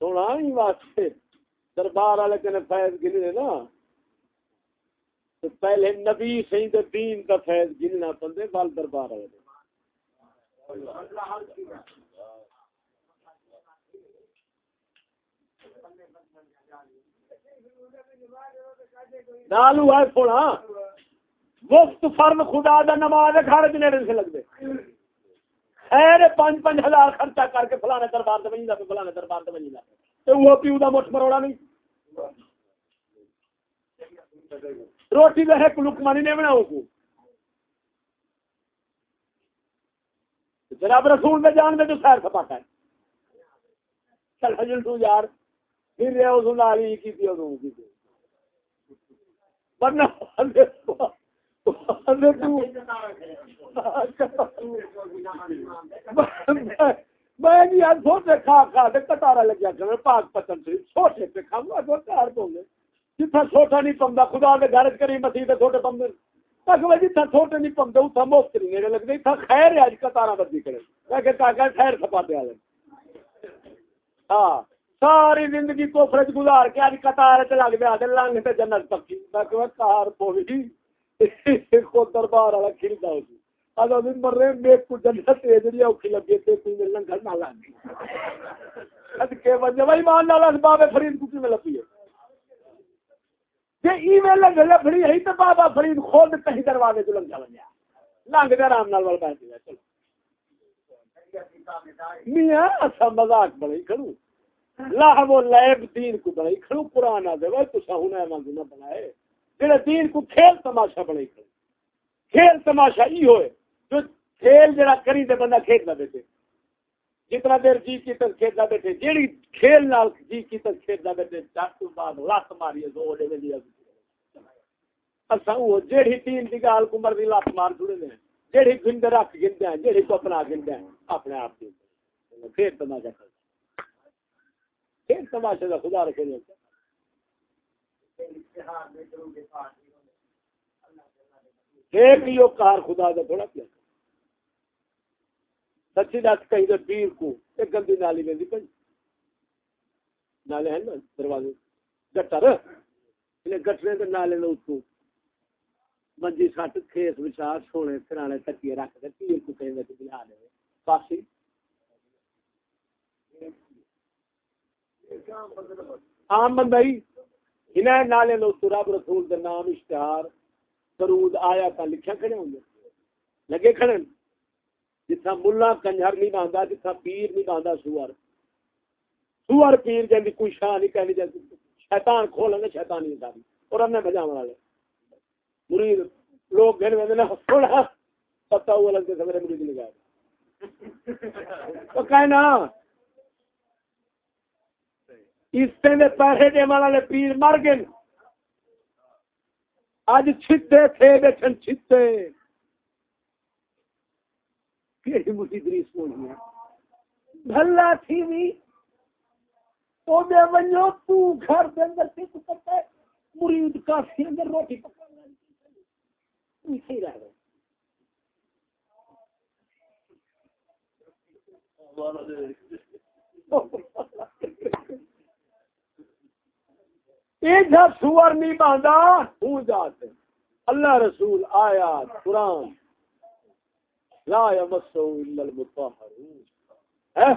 سونا ہی واسطے دربار والے کنے فیض گنے نا۔ تو پہلے نبی سی دین کا فیض گننا پندے بال دربار والے۔ نالو ہے تھوڑا مفت فرم خدا دا نماز گھر جنے سے لگ دے خیر پانچ پانچ ہزار خرچہ کر کے فلانے دربار سے بنی فلانے دربار سے بنی تو وہ پیو دا مٹھ مروڑا نہیں۔ روٹی کا ہے لکمانی نہیں بنا کو۔ جناب رسول میں جان میں تو سیر سپاٹا ہے۔ چل حجل تو یار پھر رہے اس نالی کی تھی اور کی تھی۔ ورنہ میں جی آج کھا کھا کٹارا لگیا پاک پتن سے۔ پہ گے۔ نہیں پمدا، خدا کے گھر کری مسیح چھوٹے پمدے۔ جتنا چھوٹے نہیں پمدے مفت نہیں خیر اج بدی کرے۔ میں خیر سپا دیا ہاں ساری زندگی کو فرج گزار کے اج لگ گیا لنگ تے جنت پکی۔ میں کہ کار پوی [laughs] دربار والا کھلتا ہو ادا دن مر رہے میرے کو جنت دے ہے جڑی اوکھی لگے تے کوئی لنگر نہ لگی اد کے وجہ بھائی مان لالا باب فرید کو کی میں لپی ہے؟ جی ای میل لبڑی ہے تو بابا فرید خود کہیں دروازے تو لگ جا لنگ دے آرام نال وال بیٹھ گیا، چلو۔ میاں اچھا مذاق بڑے کھڑو لاہ وہ لیب دین کو بڑے کھڑو قرآن دے وہ تو سہونا ہے نہ بنائے۔ جڑے دین کو کھیل تماشا بڑے کھڑو کھیل تماشا ای ہوئے۔ جڑا کری دے بندہ کھیل نہ بیٹھے۔ جتنا دیر جی کی تک کھیلنا بیٹھے، جیڑی کھیل نال جی کی تک کھیلنا بیٹھے چٹ بعد لات ماری زور دے لیا اساں وہ جیڑی تین دی گال کمر دی لات مار چھڑے نے جیڑی گند رکھ گندے ہیں، جیڑی کو اپنا گندے ہیں، اپنے آپ کی پھر تماشا کر پھر تماشا دا خدا رکھے دے۔ ایک ہی کار خدا دا تھوڑا کیا۔ سچی دس کہیں دے پیر کو، ایک گندی نالی میں دی نالے ہیں نا، دروازے۔ گٹر انہیں گٹرے دے نالے نے اس منجی سٹ کھیس بچا سونے سرانے تکیے رکھ دے۔ پیر کو کہیں دے بلا دے پاسی عام بندہ ہی۔ انہیں نالے نے اس رب رسول دے نام اشتہار، درود آیا تا لکھا کھڑے ہوں لگے کھڑے جتھا ملا کنجر نہیں باندھا جتھا پیر نہیں باندھا سور سور پیر جی کوئی شاہ نہیں کہنی جاتی شیطان کھولیں گے شیطان نہیں اور ہم نے بجا والے مرید، لوگ گھر میں تھوڑا پتا ہوا لگتے سے میرے مرید لگا تو کہنا اس سے پیسے دے والا پیر مر گئے۔ اج چھتے تھے بیٹھن چھتے۔ کیڑی مصیبت سونی بھلا تھی بھی۔ تو دے ونجو، تو گھر دے اندر تے تو پتہ ہے، مرید کافی اندر روٹی پکانا نہیں صحیح رہ رہا یہ سور نہیں باندھا، ہوں جاتے۔ اللہ رسول آیا، قرآن۔ لا یمسو الا المطهرون ہے ہاں؟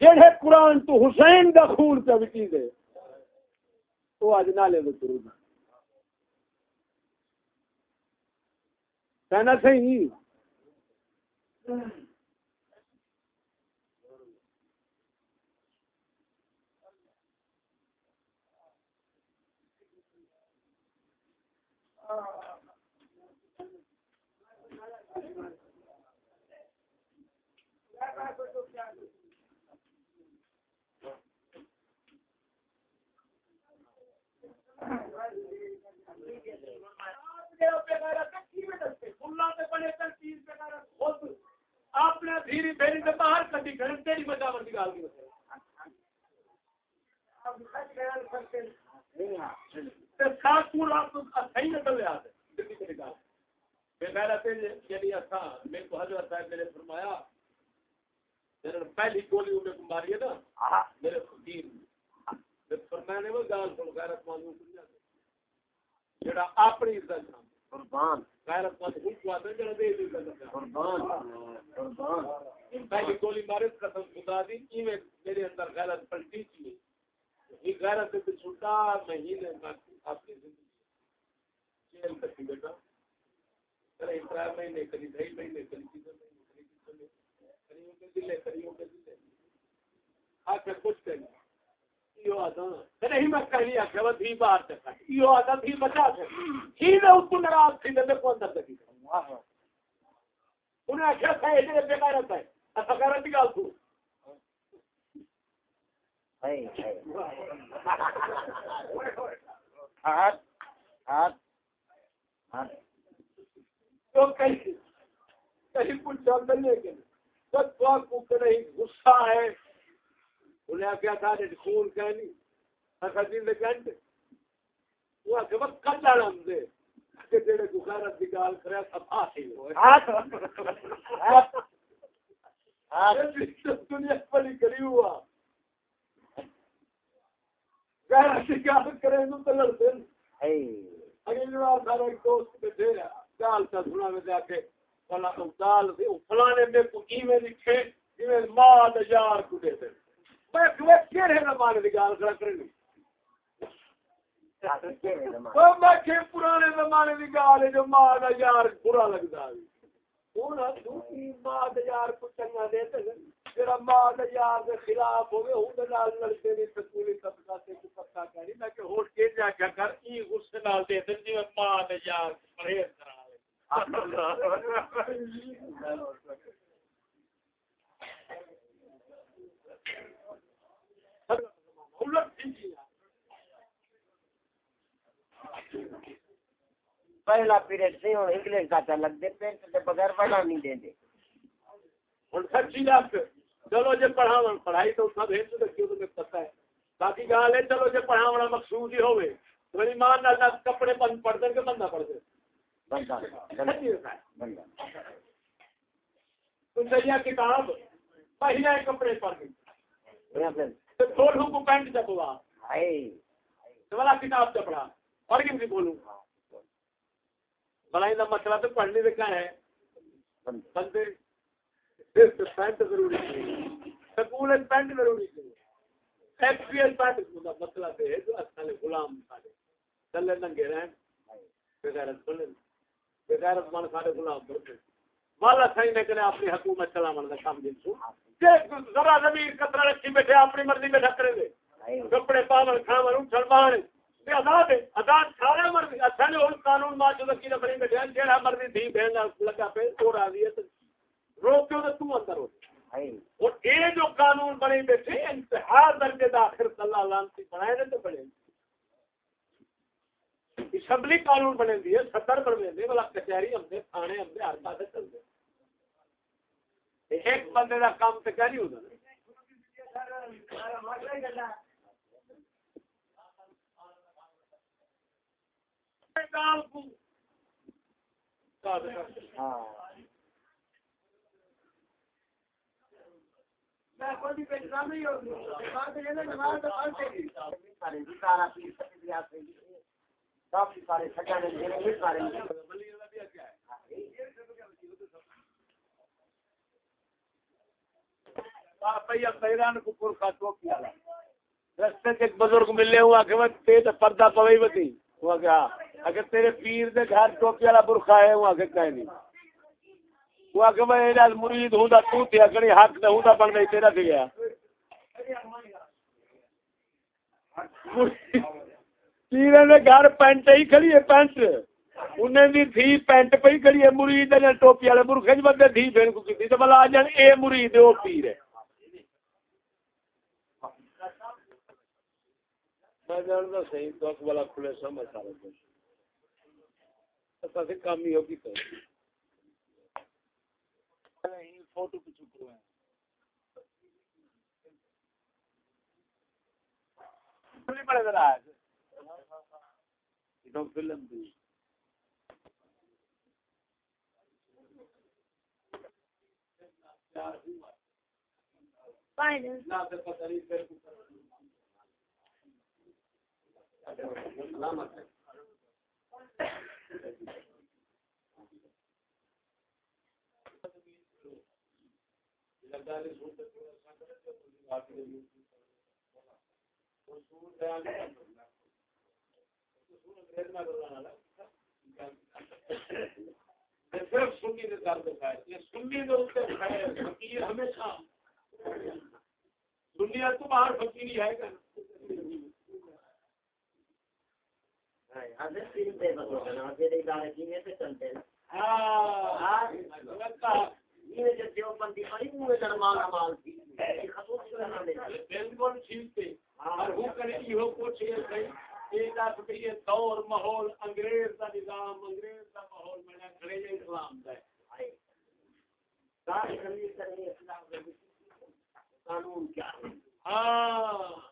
جڑے قرآن تو حسین دا خون پہ وٹی دے او اج نالے دے درود کہنا صحیح؟ اپنے دھیری بھیری سے باہر کٹی گھر تیری بچاور کی گال کی پہلی گولی انہیں ماری ہے نا میرے فقیر فرمایا نے وہ گال سن غیرت مند جڑا اپنی عزت قربان. غیرت مند کو آتا جڑا دے دی عزت قربان. قربان. پہلی گولی مارے قسم خدا دی ایویں میرے اندر غیرت پلٹی تھی یہ غیرت سے چھوٹا مہینے اپنی زندگی۔ جیل تک بیٹا کرے اترا مہینے کری ڈھائی مہینے کری تین مہینے کری تین مہینے کریوں کے دلے کریوں کے دلے۔ آ کے کچھ نہیں میں کہیں بچا ہی میں اس کو ناراض تھی میں کو اندر تک انہیں آخیا تھا یہ بے غیرت ہے۔ ایسا غیرت کی گل تو کہیں غصہ ہے انہیں کیا تھا خون کہنی؟ خدین دے کنٹ وہ کہ وقت کٹا لم دے. کہ جڑے غیرت دی گال کرے سب آسی دنیا بڑی کری ہوا دی گال کرے نو تے لڑتے اگے جو سارا دوست تے دے گال تا سنا میں جا کے فلا دال فلانے میں کو ای میں لکھے جویں ماں یار کو دے۔ کہے کیڑے نہ مانے دی گال کرا کرے پرانے زمانے کی گال جو ماں کا یار برا لگتا ماں یار کو چنگا دے جڑا ماں یار کے خلاف ہوئے ہوں نال لڑکے دی سکولی طبقہ سے کو پتہ کری میں کہ ہوٹ کے جا کے کر ای غصے نال دے دے جی ماں یار پرہیز کرا [laughs] پہلا پیریڈ سے ہوں انگلش کا چل دے پینٹ کے بغیر پڑھا نہیں دیں دے۔ ہوں سچی بات چلو جی پڑھاو پڑھائی تو سب ہے تو ہے؟ باقی گال ہے چلو جی پڑھاونا مقصود ہی ہوئے۔ تو میری ماں نہ کپڑے پڑھ دیں کہ بندہ پڑھ دے۔ کتاب پہلے کپڑے پڑھ چھوٹوں کو پینٹ چپوا والا کتاب چپڑا پڑھ کے بولوں؟ بلائی کا مسئلہ تو پڑھنے کا ہے۔ بندے پینٹ ضروری سکول پینٹ ضروری مسئلہ غلام چلے ننگے رہن۔ بغیرت بغیرت من سارے غلام بولتے والا صحیح نے کرے اپنی حکومت چلا من کا کام دن سو ذرا زمین کترا رکھی بیٹھے اپنی مرضی میں ڈھکرے دے۔ کپڑے پاون کھاون اٹھن باہر آزاد ہے آزاد سارا مرضی۔ اچھا اور قانون کی بیٹھے مرضی بہن لگا پہ تو راضی ہے روکو تو تو اندر ہو۔ اور یہ جو قانون بنے بیٹھے انتہا درجے داخر اللہ لانتی بنائے تو بنے۔ اسمبلی قانون بنے دی ہے صدر بنے دی بلا کچہری ہم نے تھانے ہم نے ہر پاس چلتے۔ ایک بندے کا کام تو کیا نہیں ہوتا سارے سارے ہاں۔ رستے سے ایک بزرگ ملے ہوا کہ تیز پردہ پوئی بتی ہوا کہ اگر تیرے پیر دے گھر ٹوپی والا برخا ہے۔ ہوا کہ کہیں نہیں۔ ہوا کہ میں اے مرید ہوں دا، تو تے اگڑی حق تے ہوں دا بن گئی تیرا تے گیا۔ پیر نے گھر پینٹ ہی کھڑی ہے، پینٹ۔ انہیں بھی تھی پینٹ پہ ہی کھڑی ہے، مرید نے ٹوپی والے برخے چ بندے تھی پھر کو کیتی۔ تے بلا جان، اے مرید او پیر ہے۔ میں جانتا صحیح تو اک والا کھلے سمجھ سارا کچھ تو کام ہی ہوگی تو فوٹو پہ چپ رہے ہیں بڑے ذرا۔ ہے۔ دنیا تو باہر فکیر ہی ہے دور ماحول انگریز کا نظام انگریز کا ماحول بنا انگریز اسلام کا قانون کیا ہاں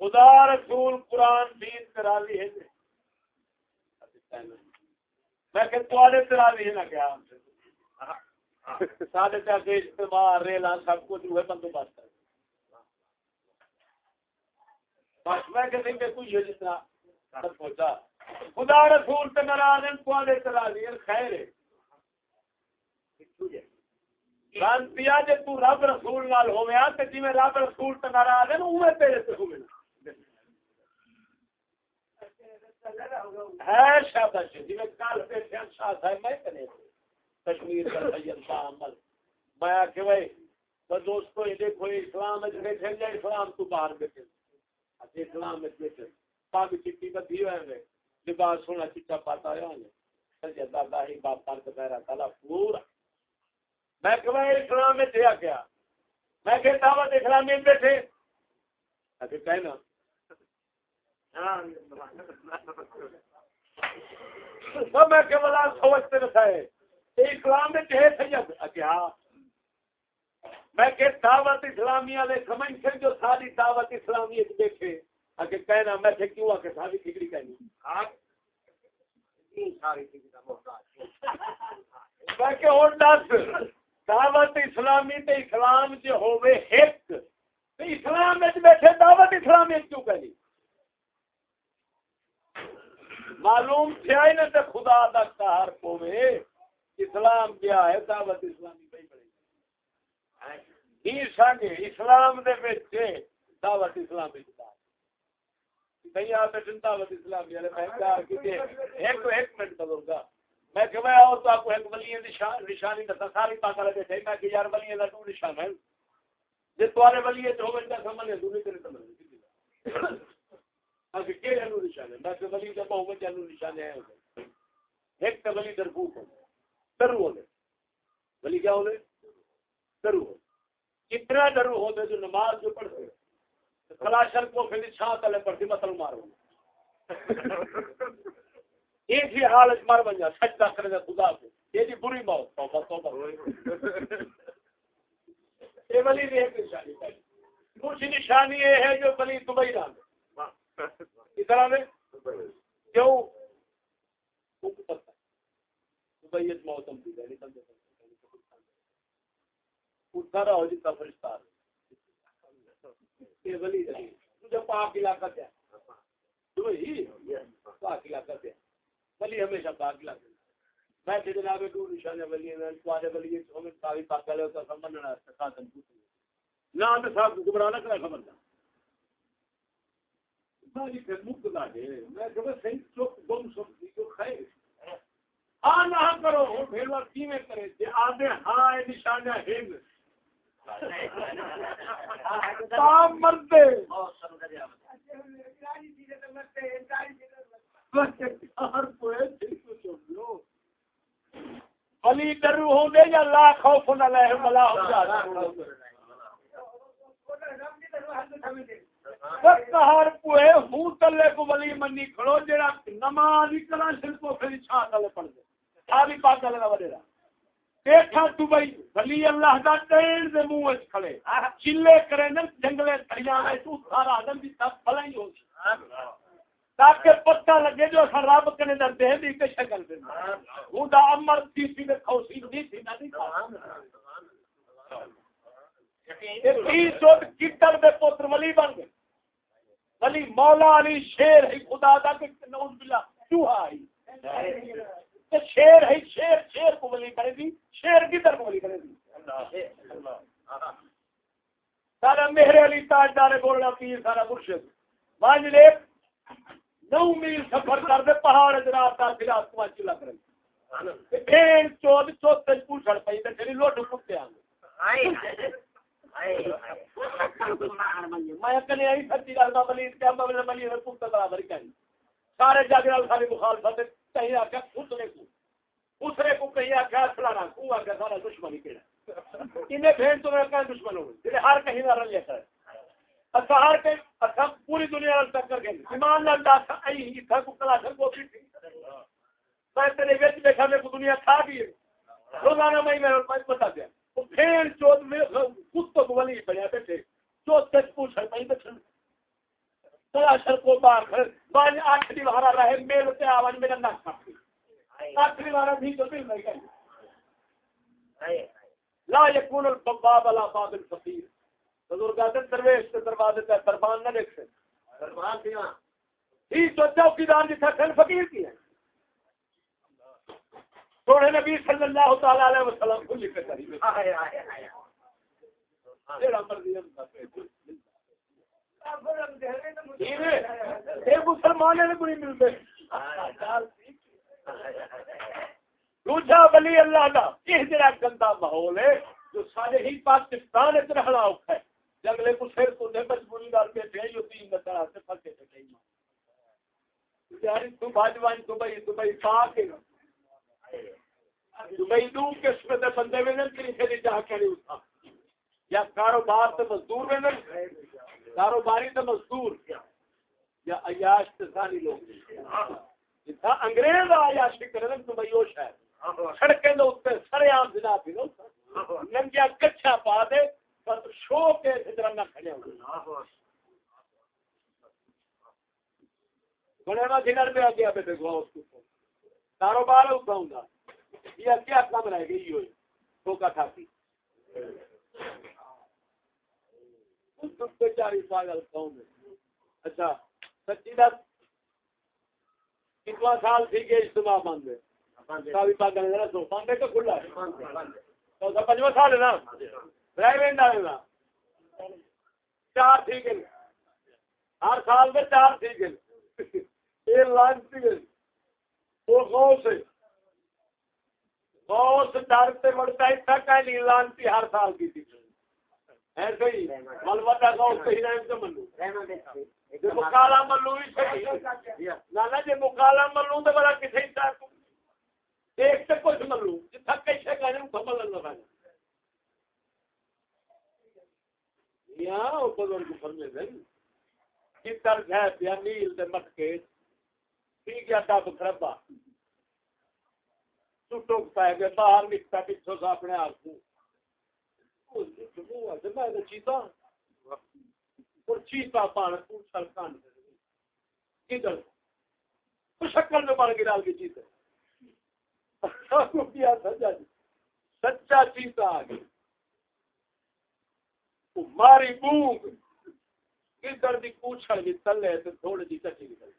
خدا رسول قرآن دین ترالی ہے میں۔ کہ تواڈے ترالی ہے نا کیا سارے تے اگے اجتماع ریلا سب کچھ ہوئے بندوبست بس میں کہ نہیں کوئی یہ جتنا سب پہنچا۔ خدا رسول تے ناراض ہیں، تواڈے ترالی خیر ہے۔ لانتیا جے تو رب رسول نال ہویا تے جی جویں رب رسول تے ناراض ہیں اوویں تیرے تے ہوے ہے شاباش جی کل ہاں شاہ صاحب میں کنے کشمیر کا سید میں کہ دوستو یہ دیکھو، اسلام بیٹھے اسلام تو باہر بیٹھے۔ اچھا، اسلام بیٹھے۔ چٹی بدھی ہوئے لباس سونا چٹا پاتا باپ پورا۔ میں کہ بھائی اسلام میں تھیا کیا میں کہ دعوت اسلامی میں بیٹھے۔ اچھا کہنا۔ میں کہ بلا سوچتے رکھائے اسلام میں کہے سید کیا میں کہ دعوت اسلامی والے سمجھ سے جو ساری دعوت اسلامی دیکھے اگر کہنا میں سے کیوں آ کے ساری ٹھیکری کہنی میں کہ اور دس۔ دعوت اسلامی تے اسلام جو ہوئے ایک اسلام میں بیٹھے دعوت اسلامی کیوں کہنی معلوم تھیا ہی نہ تے خدا دا قہر پوے اسلام کیا ہے، دعوت اسلامی پہ پڑے ہاں، سانگے اسلام دے وچ دعوت اسلامی کہیں آپ دعوت اسلامی والے، میں کہا کہ ایک ایک منٹ بدل گا۔ میں کہ میں اور تو آپ کو ایک ولی نشانی دسا ساری پاک والے بیٹھے میں کہ یار ولی دا تو نشان ہے۔ جے تمہارے ولی تو میں سمجھ دوں نہیں تیرے سمجھ اگر کے نو نشان ہے؟ میں کہ ولی دا بہو بہت جنو نشان ہے۔ ایک تو ولی دربوک ہو درو ہونے ولی کیا ہونے درو ہو کتنا درو ہوتے جو نماز جو پڑھتے کلاشر کو پھر چھاں تلے پڑھتی مطلب مارو۔ ایک ہی حالت مر بن جا سجدہ کرے گا خدا کو۔ یہ جی بری موت۔ توبہ توبہ۔ یہ ولی بھی ایک نشانی کچھ نشانی یہ ہے جو ولی دبئی ڈال ادھر آنے کیوں؟ دبئی موسم کی دہلی بندے اٹھا رہا ہو جی کا فرشتہ یہ ولی تجھے پاک علاقہ کیا دبئی؟ پاک علاقہ کیا ولی ہمیشہ پاک میں تے جناب دو نشان ولی ہیں تواڈے ولی ہمیں تاوی پاک والے تو سمجھنا ہے خاتم نہ تے صاحب گمراہ نہ کرا سمجھنا باجی پھر مکتا ہے میں کہ صحیح چوک گم سب جو خیر۔ ہاں نہ کرو ہوں پھر وہ کیویں کرے؟ تے آدے ہاں اے نشانہ ہند۔ تام مرتے علی ڈرو ہوں گے یا لا خوف نہ لے ملا ہو جاتا ہر پوئے، ہوں تلے کو ولی منی کھڑو، جڑا نماز ہی کلا سر پھر چھا تلے پڑھ دے۔ ساری پاک لگا وڈیرا۔ بیٹھا دبئی، ولی اللہ دا ٹرین دے منہ وچ کھڑے۔ چلے کرے نہ، جنگلے دریا میں تو سارا آدم دی سب بھلا ہی ہو تاکہ پتہ لگے جو اسا رب کنے در دے دی تے شکل دے۔ ہوں دا امر سی سی دے کھوسی نہیں، تھی نہ نہیں۔ کتر دے پتر ولی بن گئے۔ ولی مولا علی شیر ہی، خدا دا کہ نعوذ باللہ، چوہا آئی شیر ہے شیر شیر کو ولی کرے دی شیر کدھر کو ولی کرے دی سارا میرے علی تاجدار بولنا پیر، سارا مرشد۔ مانج لے۔ نو میل سفر کر دے پہاڑ پھر آپ کو اچھی لگ رہی چود پوچھڑ پئی تے تیری لوٹ کتے میں کنے آئی سچی گل برابر کہیں سارے جگ نال ساری مخالفت کہیں کو۔ خسرے کو کہیں فلانا کو سارا دشمن ہی کہڑا [laughs] انہیں بھین تو میرا دشمن ہو ہر کہیں ہر کہیں اچھا پوری دنیا نال ٹکر گئے ایمان نال دس ائی تھا کو کلا سر کو تھی۔ میں تیرے وچ بیٹھا میں کو دنیا کھا گئی روزانہ میں میں بتا دیا۔ وہ بھین چوت میں کتوں کو ولی بنیا بیٹھے۔ چوت تک پوچھ ہے میں بیٹھا۔ سلا شر کو بار کر بان آٹھ دیوارا رہے میل تے آوان میرا نہ کھاتی آٹھ دیوارا بھی تو دل نہیں گئی لا یکون الباب علی باب الفقیر۔ بزرگ آتے درویش دربان نہ دربان ہی تو چوکیدار جتھا کھن فقیر کی ہے سونے نبی صلی اللہ تعالی علیہ وسلم کو لکھ کر آئے آئے آئے تیرا مرضی ہے یہ مسلمان نے کوئی ملتے دوسرا ولی اللہ کا یہ جڑا گندا ماحول ہے جو سارے ہی پاکستان اتنا ہے۔ جنگلے کو سر تو دے، مجبوری دار پہ تھے جو تین نظر آتے، پھنسے تھے کہیں یاری تو باجوان دبئی دبئی پاک ہے دبئی دو قسم دے بندے میں کری پھر جا کے نہیں اٹھا۔ یا کاروبار تے مزدور میں کاروباری تے مزدور۔ یا عیاش تے ساری لوگ۔ جتھا انگریز عیاشی کرے نا، دبئی وہ شہر۔ سڑکیں دے اوپر سرے عام جنا پی ننگیا کچھا پا دے پر شو کے ادھر نہ کھڑے ہو بڑے نا دنر میں آگے ابے دیکھو اس کو۔ کاروبار اٹھاؤں گا یہ کیا کام رہ گئی ہوئی۔ تو کا کھاتی بیچاری پاگل قوم ہے اچھا سچی دس کتنا سال تھی اجتماع بند ہے؟ کافی پاگل ہے سو بند ہے کہ کھلا ہے؟ تو سب پنجواں سال ہے نا؟ چار ہر سال میں چار تھی یہ لانچ گئے وہ غوث ہے۔ غوث ڈر سے ہے ہے لانتی ہر سال کی تھی۔ ایسے ہی غوث سے ہی رحم سے مکالا ملو ہی صحیح۔ نانا جی مکالا ملو تو بڑا کسی ایک سے کچھ ملو۔ جتنا کیسے بزرگ فرمے ہے پیا نیل دے مٹکے۔ ڈب ٹوٹو پائے گئے باہر نکتا پچھو سے اپنے آپ کو۔ چیتا اور چیتا پان پوچھل کان کدھر؟ شکل میں مر گرال کی چیتے [laughs] سچا چیتا آ گیا ماری بونگ کدھر دی پوچھل بھی تلے تو تھوڑی جی چٹی نکل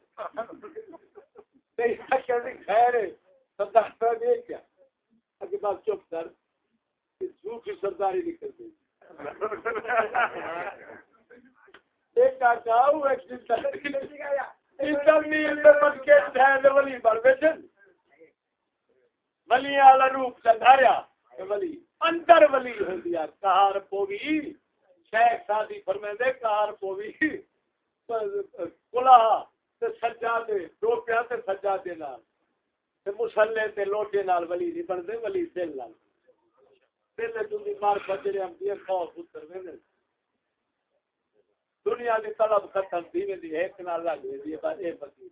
خیر ہے کیا؟ بات چپ کر جھوٹی سرداری نکل گئی۔ ولی والا روپ چنداریا ولی اندر ولی ہو گیا کار پوگی۔ شیخ سادی فرمے دے کار پوگی کلا سجا دے دو پیا سجا دے نال مسلے تے لوٹے نال ولی نہیں بنتے، ولی دل نال۔ دل تھی مار بجرے ہم دیے خوف اتر وینے دنیا کی طلب ختم تھی ویندی ایک نال لگ ویندی ہے بس اے بکی